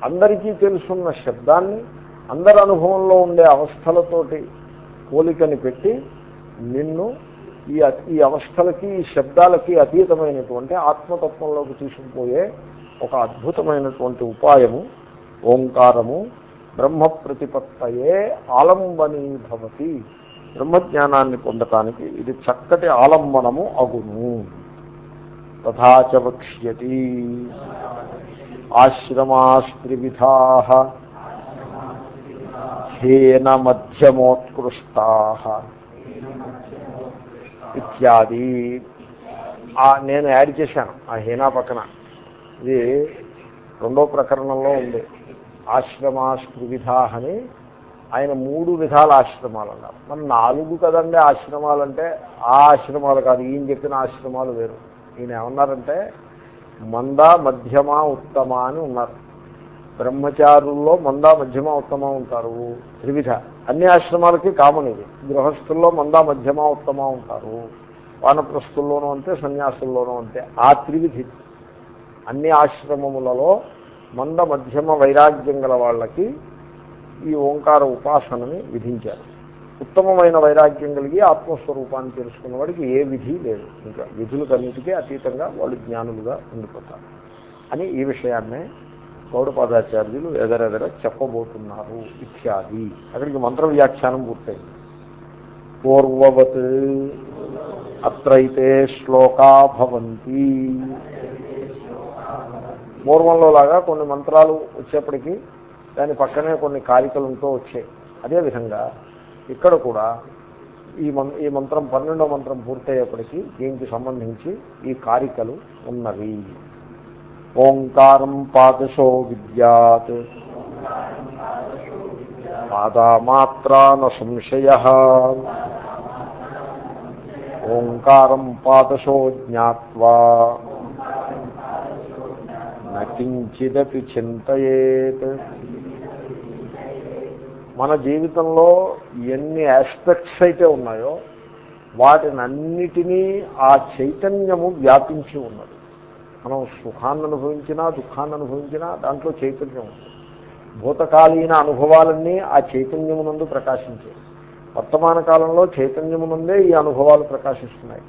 అందరికీ తెలుసున్న శబ్దాన్ని అందరి అనుభవంలో ఉండే అవస్థలతోటి పోలికని పెట్టి నిన్ను ఈ ఈ అవస్థలకి ఈ శబ్దాలకి అతీతమైనటువంటి ఆత్మతత్వంలోకి తీసుకుపోయే ఒక అద్భుతమైనటువంటి ఉపాయము. ఓంకారము బ్రహ్మ ప్రతిపత్తయే ఆలంబనీభవతి. బ్రహ్మజ్ఞానాన్ని పొందటానికి ఇది చక్కటి ఆలంబనము అగును. తథాచ వక్ష్యతి. ఆశ్రమాస్త్రివిధా హేన మధ్యమోత్కృష్టా. ఇత్యాది. నేను యాడ్ చేశాను. ఆ హీనా పక్కన. ఇది రెండో ప్రకరణంలో ఉంది. ఆశ్రమాస్త్రివిధా అని ఆయన మూడు విధాల ఆశ్రమాలు అన్నారు మరి నాలుగు కదండి ఆశ్రమాలు అంటే ఆ ఆశ్రమాలు కాదు ఈయన చెప్పిన ఆశ్రమాలు వేరు. ఈయన ఏమన్నారంటే మంద మధ్యమ ఉత్తమ అని ఉన్నారు. బ్రహ్మచారుల్లో మందా మధ్యమ ఉత్తమ ఉంటారు. త్రివిధ. అన్ని ఆశ్రమాలకి కామన్ ఇది. గృహస్థుల్లో మంద మధ్యమ ఉత్తమ ఉంటారు. వానప్రస్థుల్లోనూ అంతే సన్యాసుల్లోనూ అంతే. ఆ త్రివిధి. అన్ని ఆశ్రమములలో మంద మధ్యమ వైరాగ్యం గల వాళ్ళకి ఈ ఓంకార ఉపాసనని విధించారు. ఉత్తమమైన వైరాగ్యం కలిగి ఆత్మస్వరూపాన్ని తెలుసుకున్న వాడికి ఏ విధి లేదు. ఇంకా విధులకన్నిటికీ అతీతంగా వాళ్ళు జ్ఞానులుగా ఉండిపోతారు. అని ఈ విషయాన్నే గౌడపాదాచార్యులు ఎదరెదర చెప్పబోతున్నారు ఇత్యాది. అక్కడికి మంత్ర వ్యాఖ్యానం పూర్తయింది. పూర్వవత్ అత్రైతే శ్లోకా భవంతి. పూర్వంలో లాగా కొన్ని మంత్రాలు వచ్చేప్పటికీ దాని పక్కనే కొన్ని కారికలు ఉంటూ వచ్చాయి అదేవిధంగా ఇక్కడ కూడా ఈ మం ఈ మంత్రం పన్నెండో మంత్రం పూర్తయ్యేప్పటికీ దీనికి సంబంధించి ఈ కారికలు ఉన్నవి. ఓంకారం పాదశో విద్యాత్. పాదామాత్రాన సంశయ ఓంకారం పాదశో జ్ఞావా నకించిదపి చింతయేత్. మన జీవితంలో ఎన్ని ఆస్పెక్ట్స్ అయితే ఉన్నాయో వాటినన్నిటినీ ఆ చైతన్యము వ్యాపించి ఉన్నది. మనం సుఖాన్ని అనుభవించినా దుఃఖాన్ని అనుభవించినా దాంట్లో చైతన్యం ఉంది. భూతకాలీన అనుభవాలన్నీ ఆ చైతన్యమునందు ప్రకాశించాయి. వర్తమాన కాలంలో చైతన్యమునందే ఈ అనుభవాలు ప్రకాశిస్తున్నాయి.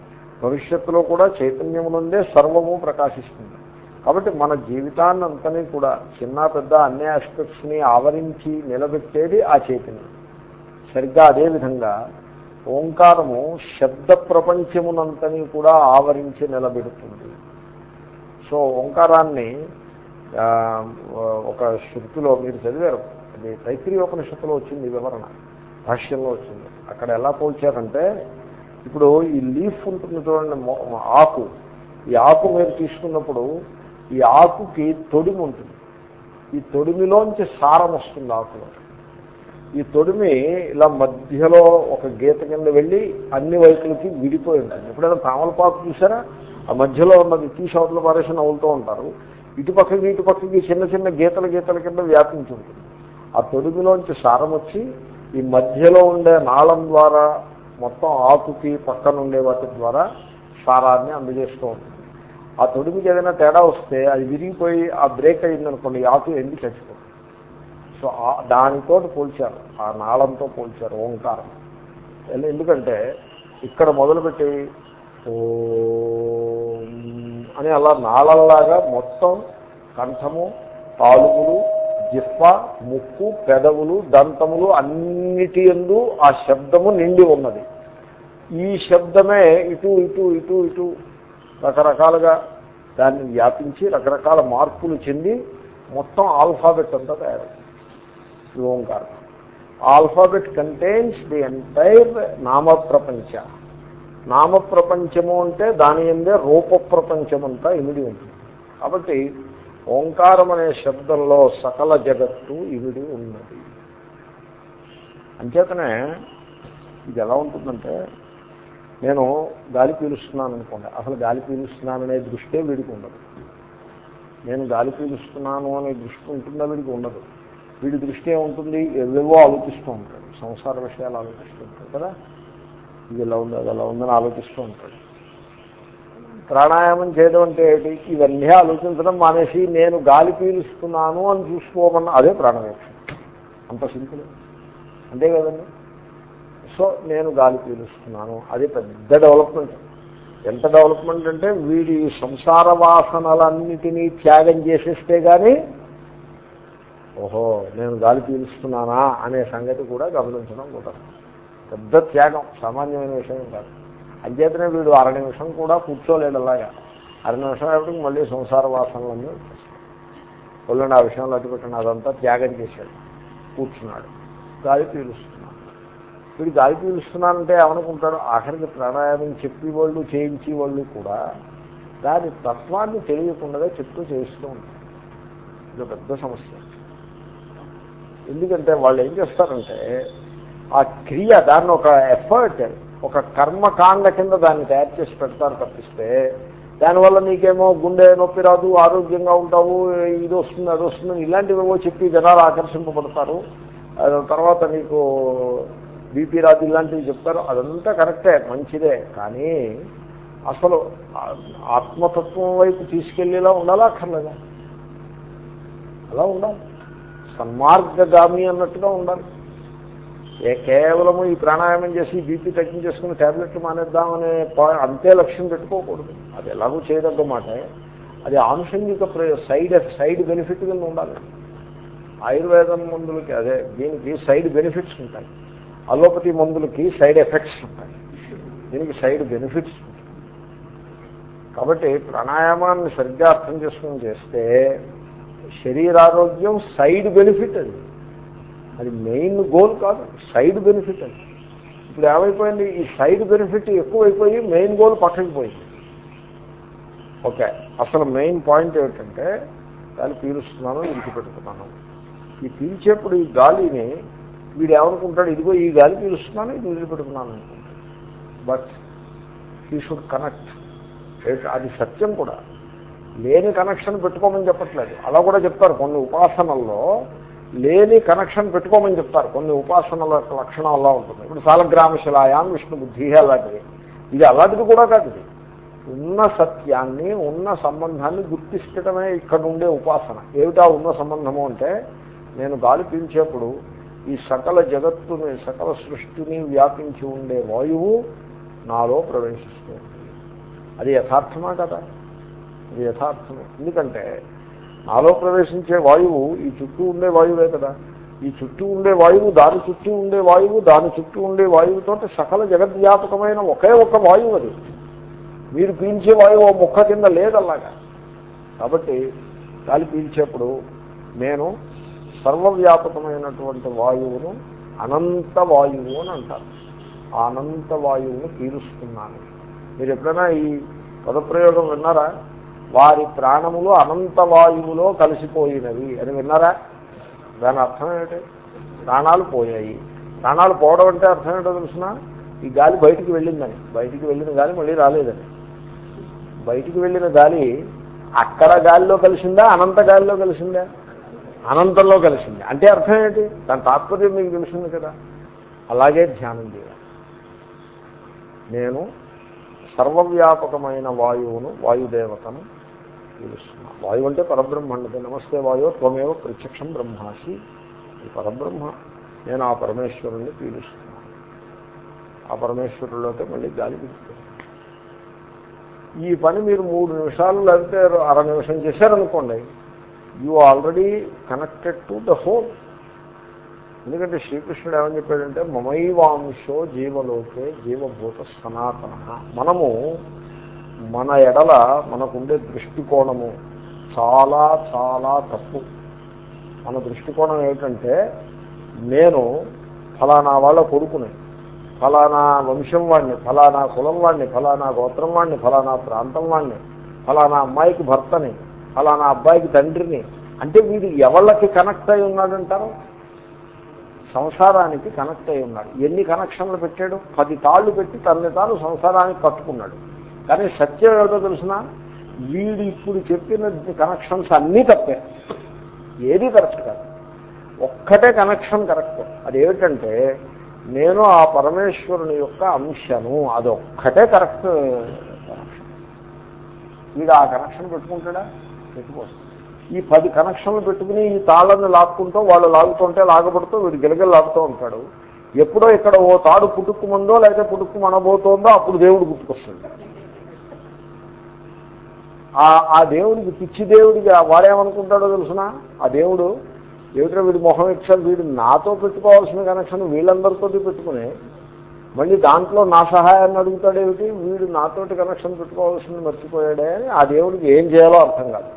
భవిష్యత్తులో కూడా చైతన్యమునందే సర్వము ప్రకాశిస్తుంది. కాబట్టి మన జీవితాన్ని అంతని కూడా చిన్న పెద్ద అన్ని ఆస్పెక్ట్స్ని ఆవరించి నిలబెట్టేది ఆ చైతన్యం. సరిగ్గా అదేవిధంగా ఓంకారము శబ్ద ప్రపంచమునంతని కూడా ఆవరించి నిలబెడుతుంది. సో ఓంకారాన్ని ఒక శృతిలో మీరు చదివారు. అది తైత్రీయోపనిషత్తులో వచ్చింది వివరణ. భాష్యంలో వచ్చింది. అక్కడ ఎలా పోల్చారంటే ఇప్పుడు ఈ లీఫ్ ఉంటుంది చూడండి ఆకు. ఈ ఆకు మీరు తీసుకున్నప్పుడు ఈ ఆకుకి తొడిమి ఉంటుంది. ఈ తొడిమిలోంచి సారం వస్తుంది ఆకులో. ఈ తొడిమి ఇలా మధ్యలో ఒక గీత కింద వెళ్ళి అన్ని వైపులకి విడిపోయి ఉంటుంది. ఎప్పుడైనా తామలపాకు చూసారా? ఆ మధ్యలో ఉన్నది తీసి అవతల పారేసి నవ్వుతూ ఉంటారు. ఇటుపక్కకి ఇటుపక్కకి చిన్న చిన్న గీతల గీతల కింద వ్యాపించి ఉంటుంది. ఆ తొడిమిలోంచి సారం వచ్చి ఈ మధ్యలో ఉండే నాళం ద్వారా మొత్తం ఆకుకి పక్కన ఉండే వాటి ద్వారా సారాన్ని అందజేస్తూ ఉంటుంది. ఆ తొడిమికి ఏదైనా తేడా వస్తే అది విరిగిపోయి ఆ బ్రేక్ అయిందనుకోండి ఆకు ఎండి చచ్చిపోతుంది. సో దానితో పోల్చారు. ఆ నాళంతో పోల్చారు ఓంకారం. ఎందుకంటే ఇక్కడ మొదలుపెట్టి ఓ అని అలా నాళల్లాగా మొత్తం కంఠము తాలుగులు జిప్ప ముక్కు పెదవులు దంతములు అన్నిటి ఎందు ఆ శబ్దము నిండి ఉన్నది. ఈ శబ్దమే ఇటు ఇటు ఇటు ఇటు రకరకాలుగా దాన్ని వ్యాపించి రకరకాల మార్పులు చెంది మొత్తం ఆల్ఫాబెట్ అంతా తయారు ఓంకారం. ఆల్ఫాబెట్ కంటైన్స్ ది ఎంటైర్ నామ ప్రపంచ నామ ప్రపంచము అంటే దాని ఎందే రూప ప్రపంచమంతా ఇమిడి ఉంటుంది. కాబట్టి ఓంకారం అనే శబ్దంలో సకల జగత్తు ఇమిడి ఉన్నది. అంచేతనే ఇది ఎలా ఉంటుందంటే నేను గాలి పీలుస్తున్నాను అనుకోండి. అసలు గాలి పీలుస్తున్నాననే దృష్టే వీడికి ఉండదు. నేను గాలి పీలుస్తున్నాను అనే దృష్టి ఉంటుందా వీడికి ఉండదు. వీడి దృష్టి ఏముంటుంది? ఏవేవో ఆలోచిస్తూ ఉంటాడు. సంసార విషయాలు ఆలోచిస్తూ ఉంటాడు కదా? ఇది ఎలా ఉంది అది ఎలా ఉందని ఆలోచిస్తూ ఉంటాడు. ప్రాణాయామం చేయడం అంటే ఏంటి ఇవన్నీ ఆలోచించడం మానేసి నేను గాలి పీలుస్తున్నాను అని చూసుకోమన్న అదే ప్రాణవేక్ష అంత సింపుల్. అంతే కదండి? సో నేను గాలి పీలుస్తున్నాను. అది పెద్ద డెవలప్మెంట్ ఎంత డెవలప్మెంట్ అంటే వీడి సంసార వాసనలన్నిటినీ త్యాగం చేసేస్తే కానీ ఓహో నేను గాలి పీలుస్తున్నానా అనే సంగతి కూడా గమనించడం కూడా పెద్ద త్యాగం సామాన్యమైన విషయం కాదు. అంచేతనే వీడు అర నిమిషం కూడా కూర్చోలేడు అలాగా. అర నిమిషం అయినప్పటికి మళ్ళీ సంసార వాసనలన్నీ వచ్చేస్తాయి. ఆ విషయంలో అడ్డుపెట్టిన అదంతా త్యాగం చేశాడు. కూర్చున్నాడు. గాలి పీలుస్తున్నాడు. వీడు గాలి పీలుస్తున్నానంటే ఏమనుకుంటాడు? ఆఖరికి ప్రాణాయామం చెప్పి వాళ్ళు చేయించి వాళ్ళు కూడా దాని తత్వాన్ని తెలియకుండా చెప్తూ చేయిస్తూ ఉంటారు. ఇది పెద్ద సమస్య. ఎందుకంటే వాళ్ళు ఏం చేస్తారంటే ఆ క్రియ దాన్ని ఒక ఎఫర్ట్ ఒక కర్మకాండ కింద దాన్ని తయారు చేసి పెడతారు తప్పిస్తే దానివల్ల నీకేమో గుండె నొప్పి రాదు ఆరోగ్యంగా ఉంటావు ఇది వస్తుంది అది వస్తుంది ఇలాంటివేమో చెప్పి జనాలు ఆకర్షింపబడతారు. తర్వాత నీకు బీపీ రాజు ఇలాంటివి చెప్తారు అదంతా కరెక్టే మంచిదే. కానీ అసలు ఆత్మతత్వం వైపు తీసుకెళ్ళేలా ఉండాలా అక్కర్లేదా? అలా ఉండాలి. సన్మార్గగామి అన్నట్టుగా ఉండాలి. ఏ కేవలము ఈ ప్రాణాయామం చేసి బీపీ తగ్గించేసుకుని ట్యాబ్లెట్లు మానేద్దామనే అంతే లక్ష్యం పెట్టుకోకూడదు. అది ఎలాగో చేయదగ్గ మాట. అది ఆనుషంగిక సైడ్ సైడ్ బెనిఫిట్ కింద ఉండాలి. ఆయుర్వేదం మందులకి అదే దీనికి సైడ్ బెనిఫిట్స్ ఉంటాయి. అలోపతి మందులకి సైడ్ ఎఫెక్ట్స్ ఉంటాయి. దీనికి సైడ్ బెనిఫిట్స్ ఉంటాయి. కాబట్టి ప్రాణాయామాన్ని సరిగ్గా అర్థం చేసుకుని చేస్తే శరీరారోగ్యం సైడ్ బెనిఫిట్ అది. అది మెయిన్ గోల్ కాదు సైడ్ బెనిఫిట్ అది. ఇప్పుడు ఏమైపోయింది? ఈ సైడ్ బెనిఫిట్ ఎక్కువైపోయి మెయిన్ గోల్ పక్కకి పోయింది. ఓకే అసలు మెయిన్ పాయింట్ ఏమిటంటే దాన్ని పీలుస్తున్నాను విడిచిపెడుతున్నాను. ఈ పీల్చేప్పుడు ఈ గాలిని వీడు ఏమనుకుంటాడు ఇదిగో ఈ గాలి పీలుస్తున్నాను ఇది విడిచిపెడుతున్నాను అనుకుంటాడు. బట్ హీ షుడ్ కనెక్ట్ అది సత్యం కూడా. లేని కనెక్షన్ పెట్టుకోమని చెప్పట్లేదు. అలా కూడా చెప్తారు కొన్ని ఉపాసనల్లో. లేని కనెక్షన్ పెట్టుకోమని చెప్తారు. కొన్ని ఉపాసనల యొక్క లక్షణం అలా ఉంటుంది. ఇప్పుడు సాలగ్రామశిలాయాం విష్ణు బుద్ధి అలాంటిది ఇది అలాంటిది కూడా కాదు ఇది. ఉన్న సత్యాన్ని ఉన్న సంబంధాన్ని గుర్తించడమే ఇక్కడ ఉండే ఉపాసన. ఏమిటా ఉన్న సంబంధము అంటే నేను గాలి పీల్చేప్పుడు ఈ సకల జగత్తుని సకల సృష్టిని వ్యాపించి ఉండే వాయువు నాలో ప్రవేశిస్తుంది అది యథార్థమా కదా? అది యథార్థమే. ఎందుకంటే నాలో ప్రవేశించే వాయువు ఈ చుట్టూ ఉండే వాయువే కదా. ఈ చుట్టూ ఉండే వాయువు దాని చుట్టూ ఉండే వాయువు దాని చుట్టూ ఉండే వాయువుతో సకల జగద్వ్యాపకమైన ఒకే ఒక వాయువు అది. మీరు పీల్చే వాయువు ఓ ముక్క కింద లేదల్లాగా. కాబట్టి గాలి పీల్చేప్పుడు నేను సర్వవ్యాపకమైనటువంటి వాయువును అనంత వాయువు అని అంటారు. ఆ అనంత వాయువును పీలుస్తున్నాను. మీరు ఎప్పుడైనా ఈ పదప్రయోగం విన్నారా? వారి ప్రాణములు అనంత వాయువులో కలిసిపోయినవి అని విన్నారా? దాని అర్థం ఏమిటి? ప్రాణాలు పోయాయి. ప్రాణాలు పోవడం అంటే అర్థం ఏంటో తెలిసిన? ఈ గాలి బయటికి వెళ్ళిందని. బయటికి వెళ్ళిన గాలి మళ్ళీ రాలేదని. బయటికి వెళ్ళిన గాలి అక్కడ గాలిలో కలిసిందా? అనంత గాలిలో కలిసిందా? అనంతంలో కలిసింది. అంటే అర్థం ఏంటి? దాని తాత్పర్యం మీకు తెలిసింది కదా? అలాగే ధ్యానం చేయాలి. నేను సర్వవ్యాపకమైన వాయువును వాయుదేవతను పిలుస్తున్నా. వాయువు అంటే పరబ్రహ్మండి నమస్తే వాయు త్వమేవ ప్రత్యక్షం బ్రహ్మాసి. ఈ పరబ్రహ్మ నేను ఆ పరమేశ్వరుణ్ణి పీలుస్తున్నాను ఆ పరమేశ్వరుడిలోకి మళ్ళీ గాలి పిలుస్తాను ఈ పని మీరు మూడు నిమిషాలు లేకపోతే అర నిమిషం చేశారనుకోండి you already connected to the whole. ఎందుకంటే శ్రీకృష్ణుడు ఏమని చెప్పాడంటే మమైవాంశో జీవలోకే జీవభూత సనాతన. మనము మన ఎడల మనకుండే దృష్టికోణము చాలా చాలా తప్పు. మన దృష్టికోణం ఏమిటంటే నేను ఫలానా వాళ్ళ కొడుకుని ఫలానా వంశం వాడిని ఫలానా కులం వాడిని ఫలానా గోత్రం వాడిని ఫలానా ప్రాంతం వాడిని ఫలానా అమ్మాయికి భర్తని ఫలానా అబ్బాయికి తండ్రిని. అంటే వీడు ఎవళ్ళకి కనెక్ట్ అయి ఉన్నాడంటారు? సంసారానికి కనెక్ట్ అయి ఉన్నాడు. ఎన్ని కనెక్షన్లు పెట్టాడు? పది తాళ్ళు పెట్టి తనని తాను సంసారానికి పట్టుకున్నాడు. కానీ సత్యం ఏదో తెలిసిన? వీడు ఇప్పుడు చెప్పిన కనెక్షన్స్ అన్నీ తప్పే. ఏది కరెక్ట్ కాదు. ఒక్కటే కనెక్షన్ కరెక్ట్ అదేమిటంటే నేను ఆ పరమేశ్వరుని యొక్క అంశను అదొక్కటే కరెక్ట్ కనెక్షన్ వీడు ఆ కనెక్షన్ పెట్టుకుంటాడా? పెట్టుకోవచ్చు ఈ పది కనెక్షన్లు పెట్టుకుని ఈ తాళ్ళని లాక్కుంటూ వాళ్ళు లాగుతుంటే లాగబడుతూ వీడు గిలగిల లాగుతూ ఉంటాడు. ఎప్పుడో ఇక్కడ ఓ తాడు పుట్టుకుమందో లేకపోతే పుట్టుకు మనబోతోందో అప్పుడు దేవుడు గుర్తుకొస్తుంది ఆ దేవుడికి పిచ్చి దేవుడికి ఆ వాడేమనుకుంటాడో తెలుసిన? ఆ దేవుడు ఏమిటో వీడి మొహం ఇచ్చారు వీడు నాతో పెట్టుకోవాల్సిన కనెక్షన్ వీళ్ళందరితో పెట్టుకుని మళ్ళీ దాంట్లో నా సహాయాన్ని అడుగుతాడేమిటి? వీడు నాతోటి కనెక్షన్ పెట్టుకోవాల్సింది మర్చిపోయాడే అని ఆ దేవుడికి ఏం చేయాలో అర్థం కాదు.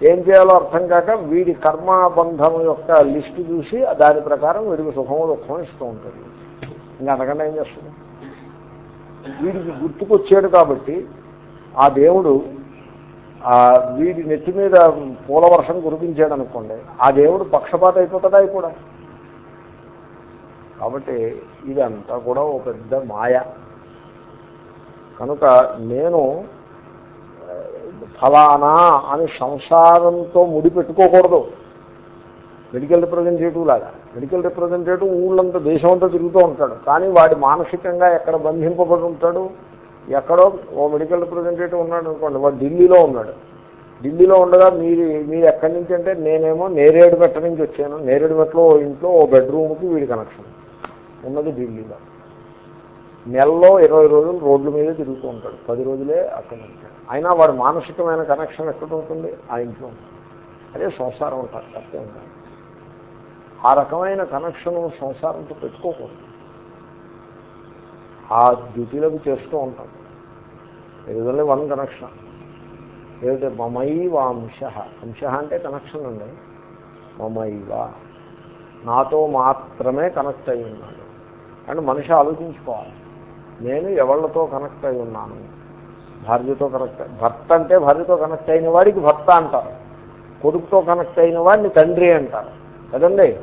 ఏం చేయాలో అర్థం కాక వీడి కర్మబంధం యొక్క లిస్టు చూసి దాని ప్రకారం వీడికి సుఖము దుఃఖం ఇస్తూ ఉంటుంది. ఇంకా అంతకన్నా ఏం చేస్తుంది వీడికి గుర్తుకొచ్చాడు కాబట్టి ఆ దేవుడు వీడి నెత్తి మీద పూల వర్షం కురిపించాడు అనుకోండి ఆ దేవుడు పక్షపాత అయిపోతాడా కూడా కాబట్టి ఇదంతా కూడా ఒక పెద్ద మాయ. కనుక నేను ఫలానా అని సంసారంతో ముడి పెట్టుకోకూడదు. మెడికల్ రిప్రజెంటేటివ్ లాగా. మెడికల్ రిప్రజెంటేటివ్ ఊళ్ళంతా దేశం అంతా తిరుగుతూ ఉంటాడు. కానీ వాడి మానసికంగా ఎక్కడ బంధింపబడి ఉంటాడు? ఎక్కడో ఓ మెడికల్ రిప్రజెంటేటివ్ ఉన్నాడు అనుకోండి వాడు ఢిల్లీలో ఉన్నాడు. ఢిల్లీలో ఉండగా మీరు మీరు ఎక్కడి నుంచి అంటే నేనేమో నేరేడుమెట్ట నుంచి వచ్చాను. నేరేడుమెట్టలో ఓ ఇంట్లో ఓ బెడ్రూమ్కి వీడి కనెక్షన్ ఉన్నది ఢిల్లీలో. నెలలో ఇరవై రోజులు రోడ్ల మీదే తిరుగుతూ ఉంటాడు. పది రోజులే అక్కడ ఉంటాడు. అయినా వాడు మానసికమైన కనెక్షన్ ఎక్కడుంటుంది? ఆ ఇంట్లో ఉంటుంది. అదే సంసారం ఉంటారు తప్పే ఉంటారు ఆ రకమైన కనెక్షన్ సంసారంతో పెట్టుకోకూడదు. ఆ డ్యూటీలకు చేస్తూ ఉంటాం ఏదైనా వన్ కనెక్షన్ ఏదైతే మమైవ అంశ. అంశ అంటే కనెక్షన్ అండి. మమైవ. నాతో మాత్రమే కనెక్ట్ అయి ఉన్నాడు. అండ్ మనిషి ఆలోచించుకోవాలి. నేను ఎవళ్ళతో కనెక్ట్ అయి ఉన్నాను? భార్యతో కనెక్ట్ భర్త అంటే భార్యతో కనెక్ట్ అయిన వాడికి భర్త అంటారు. కొడుకుతో కనెక్ట్ అయిన వాడిని తండ్రి అంటారు. కదండి?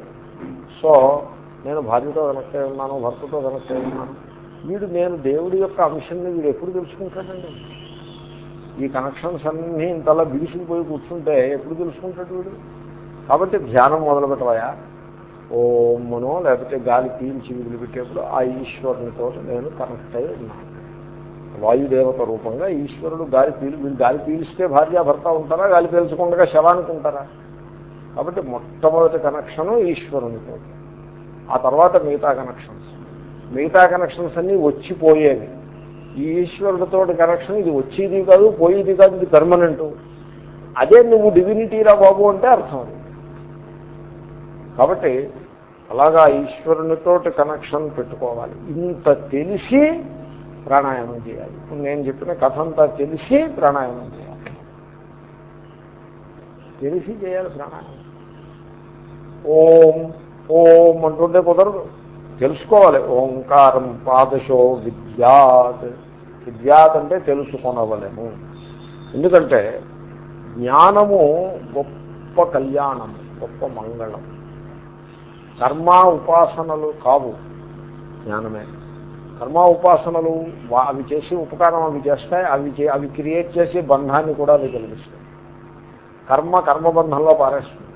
సో నేను భార్యతో కనెక్ట్ అయి ఉన్నాను భర్తతో కనెక్ట్ అయి ఉన్నాను. వీడు నేను దేవుడి యొక్క అంశాన్ని వీడు ఎప్పుడు తెలుసుకుంటాడండి? ఈ కనెక్షన్స్ అన్నీ ఇంతలా బిగిసిపోయి కూర్చుంటే ఎప్పుడు తెలుసుకుంటాడు వీడు? కాబట్టి ధ్యానం మొదలుపెట్టవయా? ఓమనో లేకపోతే గాలి పీల్చి వదిలిపెట్టేప్పుడు ఆ ఈశ్వరునితో నేను కనెక్ట్ అయి ఉన్నాను. వాయుదేవత రూపంగా ఈశ్వరుడు గాలి పీలు వీళ్ళు గాలి పీలిస్తే భార్యాభర్త ఉంటారా? గాలి పీల్చకుండా శవానికి ఉంటారా కాబట్టి మొట్టమొదటి కనెక్షను ఈశ్వరునితో ఆ తర్వాత మిగతా కనెక్షన్స్ మిగతా కనెక్షన్స్ అన్నీ వచ్చిపోయేవి. ఈ ఈశ్వరుడితో కనెక్షన్ ఇది వచ్చేది కాదు పోయేది కాదు ఇది పర్మనెంట్ అదే నువ్వు డివినిటీరా బాబు అంటే అర్థం అది. కాబట్టి అలాగా ఈశ్వరునితో కనెక్షన్ పెట్టుకోవాలి. ఇంత తెలిసి ప్రాణాయామం చేయాలి. ఇప్పుడు నేను చెప్పిన కథ అంతా తెలిసి ప్రాణాయామం చేయాలి. తెలిసి చేయాలి ప్రాణాయామం. ఓం ఓం అంటుంటే కుదరదు. తెలుసుకోవాలి. ఓంకారం పాదశో విద్యాత్. విద్యాత్ అంటే తెలుసుకొనవలేము. ఎందుకంటే జ్ఞానము గొప్ప కళ్యాణం గొప్ప మంగళం. కర్మ ఉపాసనలు కావు. జ్ఞానమే. కర్మ ఉపాసనలు అవి చేసి ఉపకారం అవి చేస్తాయి అవి చే అవి క్రియేట్ చేసే బంధాన్ని కూడా అవి కలిగిస్తాయి. కర్మ కర్మబంధంలో పారేస్తుంది.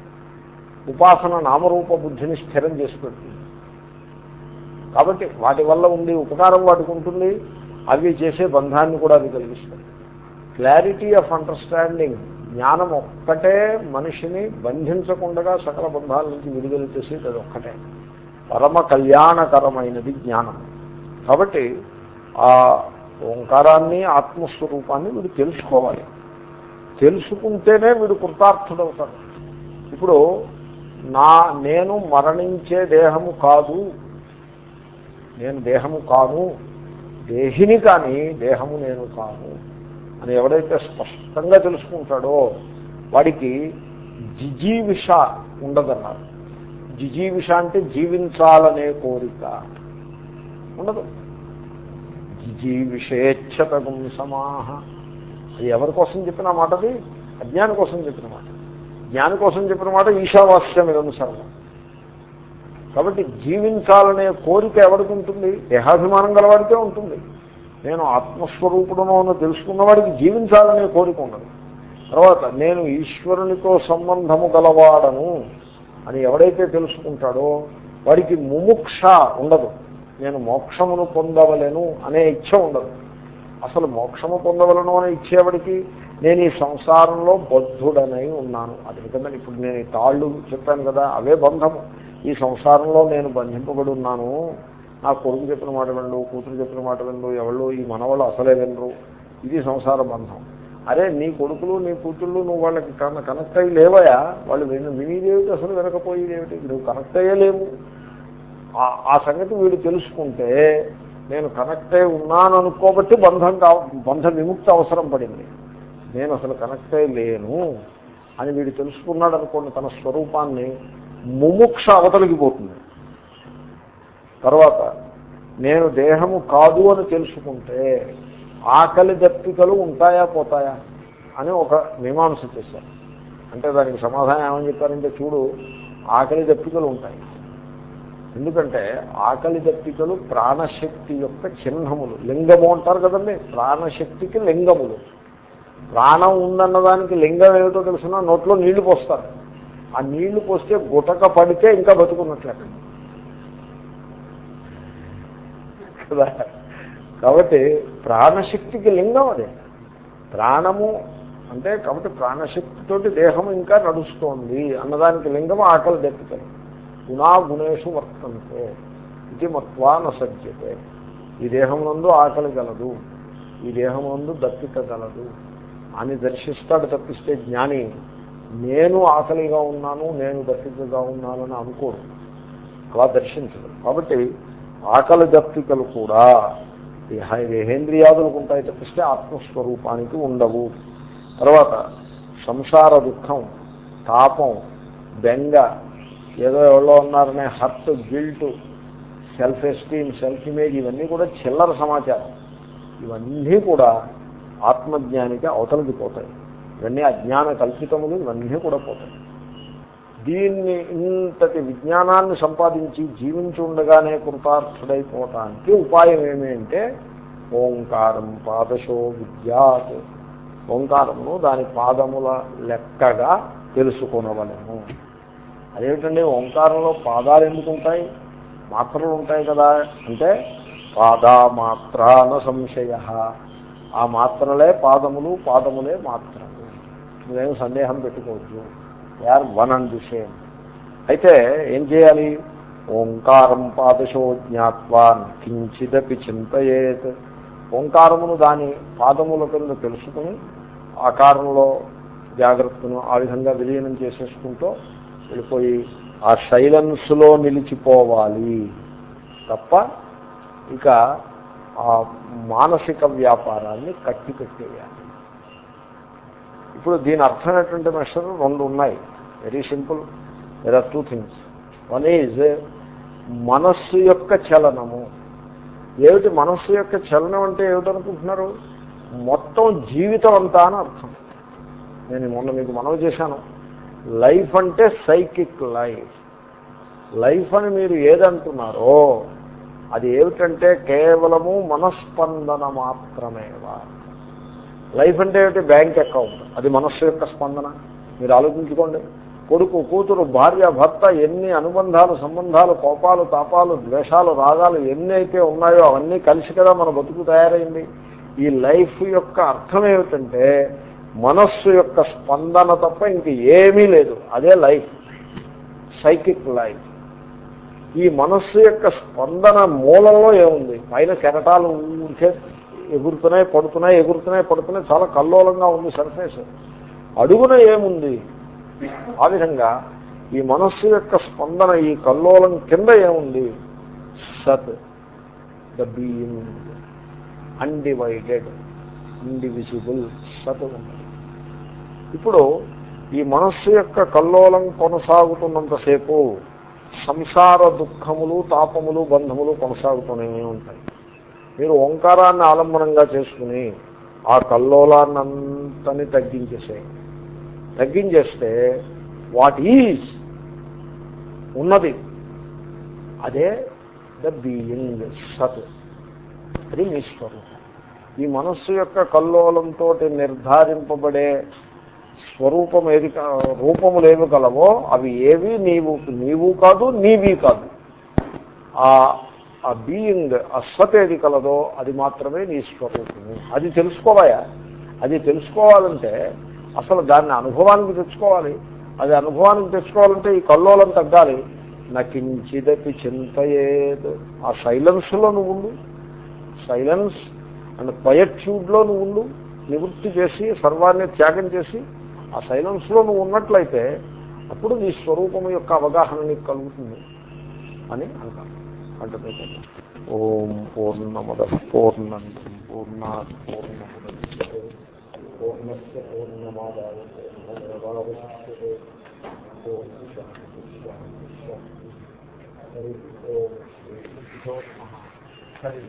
ఉపాసన నామరూప బుద్ధిని స్థిరం చేసి పెడుతుంది. కాబట్టి వాటి వల్ల ఉండే ఉపకారం వాటికి ఉంటుంది అవి చేసే బంధాన్ని కూడా అవి కలిగిస్తాయి. క్లారిటీ ఆఫ్ అండర్స్టాండింగ్ జ్ఞానం ఒక్కటే మనిషిని బంధించకుండా సకల బంధాల నుంచి విడుదల చేసేది అది ఒక్కటే. పరమ కళ్యాణకరమైనది జ్ఞానం. కాబట్టి ఆ ఓంకారాన్ని ఆత్మస్వరూపాన్ని వీడు తెలుసుకోవాలి. తెలుసుకుంటేనే వీడు కృతార్థుడవుతాడు. ఇప్పుడు నా నేను మరణించే దేహము కాదు. నేను దేహము కాను. దేహిని కానీ దేహము నేను కాను అని ఎవడైతే స్పష్టంగా తెలుసుకుంటాడో వాడికి జిజీవిష ఉండదన్నారు. జిజీవిష అంటే జీవించాలనే కోరిక. ఉండదు. జిజీవిషేచ్ఛతగం సమాహ. అది ఎవరి కోసం చెప్పిన మాటది? అజ్ఞాని కోసం చెప్పిన మాట. జ్ఞాని కోసం చెప్పిన మాట ఈశావాస్యం ఇదనుసరణ కాబట్టి జీవించాలనే కోరిక ఎవరికి ఉంటుంది? దేహాభిమానం గలవాడికే ఉంటుంది. నేను ఆత్మస్వరూపుడను అని తెలుసుకున్నవాడికి జీవించాలనే కోరిక ఉండదు. తర్వాత నేను ఈశ్వరునితో సంబంధము గలవాడను అని ఎవడైతే తెలుసుకుంటాడో వాడికి ముముక్ష ఉండదు. నేను మోక్షమును పొందవలేను అనే ఇచ్చ ఉండదు. అసలు మోక్షము పొందవలను అనే ఇచ్చేవాడికి నేను ఈ సంసారంలో బద్ధుడనై ఉన్నాను. అది నిజంగా ఇప్పుడు నేను ఈ తాళ్ళు చెప్పాను కదా అవే బంధము. ఈ సంసారంలో నేను బంధింపబడి ఉన్నాను. నా కొడుకు చెప్పిన మాట వినరు కూతురు చెప్పిన మాట వినరు ఎవరు ఈ మనవాళ్ళు అసలే వినరు. ఇది సంసార బంధం. అరే నీ కొడుకులు నీ కూతుళ్ళు నువ్వు వాళ్ళకి కనెక్ట్ అయ్యి లేవయా? వాళ్ళు విని వినిదేమిటి అసలు వినకపోయేదేమిటి నువ్వు కనెక్ట్ అయ్యలేము ఆ సంగతి వీడు తెలుసుకుంటే నేను కనెక్ట్ అయి ఉన్నాను అనుకోబట్టి బంధం కా బంధ విముక్తి అవసరం పడింది. నేను అసలు కనెక్ట్ అయి లేను అని వీడు తెలుసుకున్నాడు అనుకోండి తన స్వరూపాన్ని ముముక్ష అవతలిగిపోతుంది తర్వాత నేను దేహము కాదు అని తెలుసుకుంటే ఆకలి దప్పికలు ఉంటాయా పోతాయా అని ఒక మీమాంస చేశారు. అంటే దానికి సమాధానం ఏమని చెప్పారంటే చూడు ఆకలి దప్పికలు ఉంటాయి. ఎందుకంటే ఆకలి దప్పికలు ప్రాణశక్తి యొక్క చిహ్నములు. లింగము అంటారు కదండి? ప్రాణశక్తికి లింగములు. ప్రాణం ఉందన్న దానికి లింగం ఏమిటో తెలిసినా? నోట్లో నీళ్ళు పోస్తారు. ఆ నీళ్ళు పోస్తే గుటక పడితే ఇంకా బతుకున్నట్లు. కదా? కాబట్టి ప్రాణశక్తికి లింగం అదే. ప్రాణము అంటే కాబట్టి ప్రాణశక్తితోటి దేహం ఇంకా నడుస్తోంది అన్నదానికి లింగం ఆకలి దెప్పుతాయి గుణా గుణేషు వర్తంతే. ఇది మత్వా నసజ్యతే. ఈ దేహం నందు ఆకలి గలదు. ఈ దేహం నందు దప్పిక గలదు. అని దర్శిస్తాడు తప్పిస్తే జ్ఞాని నేను ఆకలిగా ఉన్నాను నేను దప్పికగా ఉన్నానని అనుకోడు. అలా దర్శించదు కాబట్టి ఆకలి దప్పికలు కూడా దేహేంద్రియాదులకు ఉంటాయి తప్పిస్తే ఆత్మస్వరూపానికి ఉండవు. తర్వాత సంసార దుఃఖం తాపం బెంగ ఏదో ఎవరో ఉన్నారనే hurt guilt self esteem self image ఇవన్నీ కూడా చిల్లర సమాచారం. ఇవన్నీ కూడా ఆత్మజ్ఞానికి అవతలకి పోతాయి. ఇవన్నీ అజ్ఞాన కల్పితములు ఇవన్నీ కూడా పోతాయి. దీన్ని ఇంతటి విజ్ఞానాన్ని సంపాదించి జీవించి ఉండగానే కృతార్థుడైపోవటానికి ఉపాయం ఏమి అంటే ఓంకారం పాదశో విద్యాత్. ఓంకారమును దాని పాదముల లెక్కగా తెలుసుకునవలేము అదేమిటండి? ఓంకారంలో పాదాలు ఎందుకు ఉంటాయి? మాత్రలు ఉంటాయి కదా. అంటే పాదా మాత్రాన సంశయ. ఆ మాత్రలే పాదములు పాదములే మాత్రలు. నువ్వేం సందేహం పెట్టుకోవచ్చు యార్ వన్ అండ్ సేమ్. అయితే ఏం చేయాలి? ఓంకారం పాదశో జ్ఞాత్వాన్ కించిదపి చింతయేత్. ఓంకారమును దాని పాదముల కింద తెలుసుకుని ఆకారంలో జాగ్రత్తను ఆ విధంగా విలీనం చేసేసుకుంటూ వెళ్ళిపోయి ఆ సైలెన్స్లో నిలిచిపోవాలి తప్ప ఇక ఆ మానసిక వ్యాపారాన్ని కట్టి పెట్టేయాలి ఇప్పుడు దీని అర్థం ఏంటంటే మెషర్ రెండు ఉన్నాయి. Very simple there are two things one is మనస్సు యొక్క చలనము. ఏమిటి మనస్సు యొక్క చలనం అంటే ఏమిటనుకుంటున్నారు? మొత్తం జీవితం అంతా అని అర్థం. నేను మొన్న మీకు మనవి చేశాను. లైఫ్ అంటే సైకిక్ లైఫ్. లైఫ్ అని మీరు ఏదంటున్నారో అది ఏమిటంటే కేవలము మనస్పందన మాత్రమేవా లైఫ్ అంటే ఏమిటి? Bank account. అది మనస్సు యొక్క స్పందన. మీరు ఆలోచించుకోండి. కొడుకు కూతురు భార్య భర్త ఎన్ని అనుబంధాలు సంబంధాలు కోపాలు తాపాలు ద్వేషాలు రాగాలు ఎన్ని అయితే ఉన్నాయో అవన్నీ కలిసి కదా మన బతుకు తయారైంది. ఈ లైఫ్ యొక్క అర్థం ఏమిటంటే మనస్సు యొక్క స్పందన తప్ప ఇంక ఏమీ లేదు. అదే లైఫ్. Psychic life. ఈ మనస్సు యొక్క స్పందన మూలంలో ఏముంది? పైన కెరటాలు ఊరికే ఎగురుతున్నాయి పడుతున్నాయి ఎగురుతున్నాయి పడుతున్నాయి. చాలా కల్లోలంగా ఉంది సర్ఫేస్ అడుగున ఏముంది? ఆ విధంగా ఈ మనస్సు యొక్క స్పందన ఈ కల్లోలం కింద ఏముంది? సత్ ద బీయింగ్ అన్డివైడెడ్ ఇండివిజిబుల్ సత్ ఉంది. ఇప్పుడు ఈ మనస్సు యొక్క కల్లోలం కొనసాగుతున్నంతసేపు సంసార దుఃఖములు తాపములు బంధములు కొనసాగుతూనే ఉంటాయి. మీరు ఓంకారాన్ని ఆలంబనంగా చేసుకుని ఆ కల్లోలాన్నంతని తగ్గించేసేయండి. తగ్గించేస్తే వాట్ ఈజ్ ఉన్నది అదే ద బీయింగ్ సత్. అది మీ స్వరూపం. ఈ మనస్సు యొక్క కల్లోలంతో నిర్ధారింపబడే స్వరూపం ఏది రూపములు ఏమి కలవో అవి ఏవి నీవు నీవు కాదు నీవి కాదు. ఆ బీయింగ్ ఆ సత్ ఏది కలదో అది మాత్రమే నీ స్వరూపము. అది తెలుసుకోవాయా? అది తెలుసుకోవాలంటే అసలు దాన్ని అనుభవానికి తెచ్చుకోవాలి. అది అనుభవానికి తెచ్చుకోవాలంటే ఈ కల్లోలం తగ్గాలి. నకించిదపి చింతయేదు. ఆ సైలెన్స్లో నువ్వు ఉండు సైలెన్స్ అండ్ క్వయట్యూడ్లో నువ్వు ఉండు నివృత్తి చేసి సర్వాన్ని త్యాగం చేసి ఆ సైలెన్స్లో నువ్వు ఉన్నట్లయితే అప్పుడు నీ స్వరూపం యొక్క అవగాహన నీకు కలుగుతుంది అని అంటారు. అంటే ఓం పూర్ణమద పూర్ణంతం పూర్ణ పూర్ణముద పూర్ణస్ పూర్ణమాదాయ పూర్ణమేవాశిష్యతే ఓం శాంతి హరి ఓం శ్రీ హరి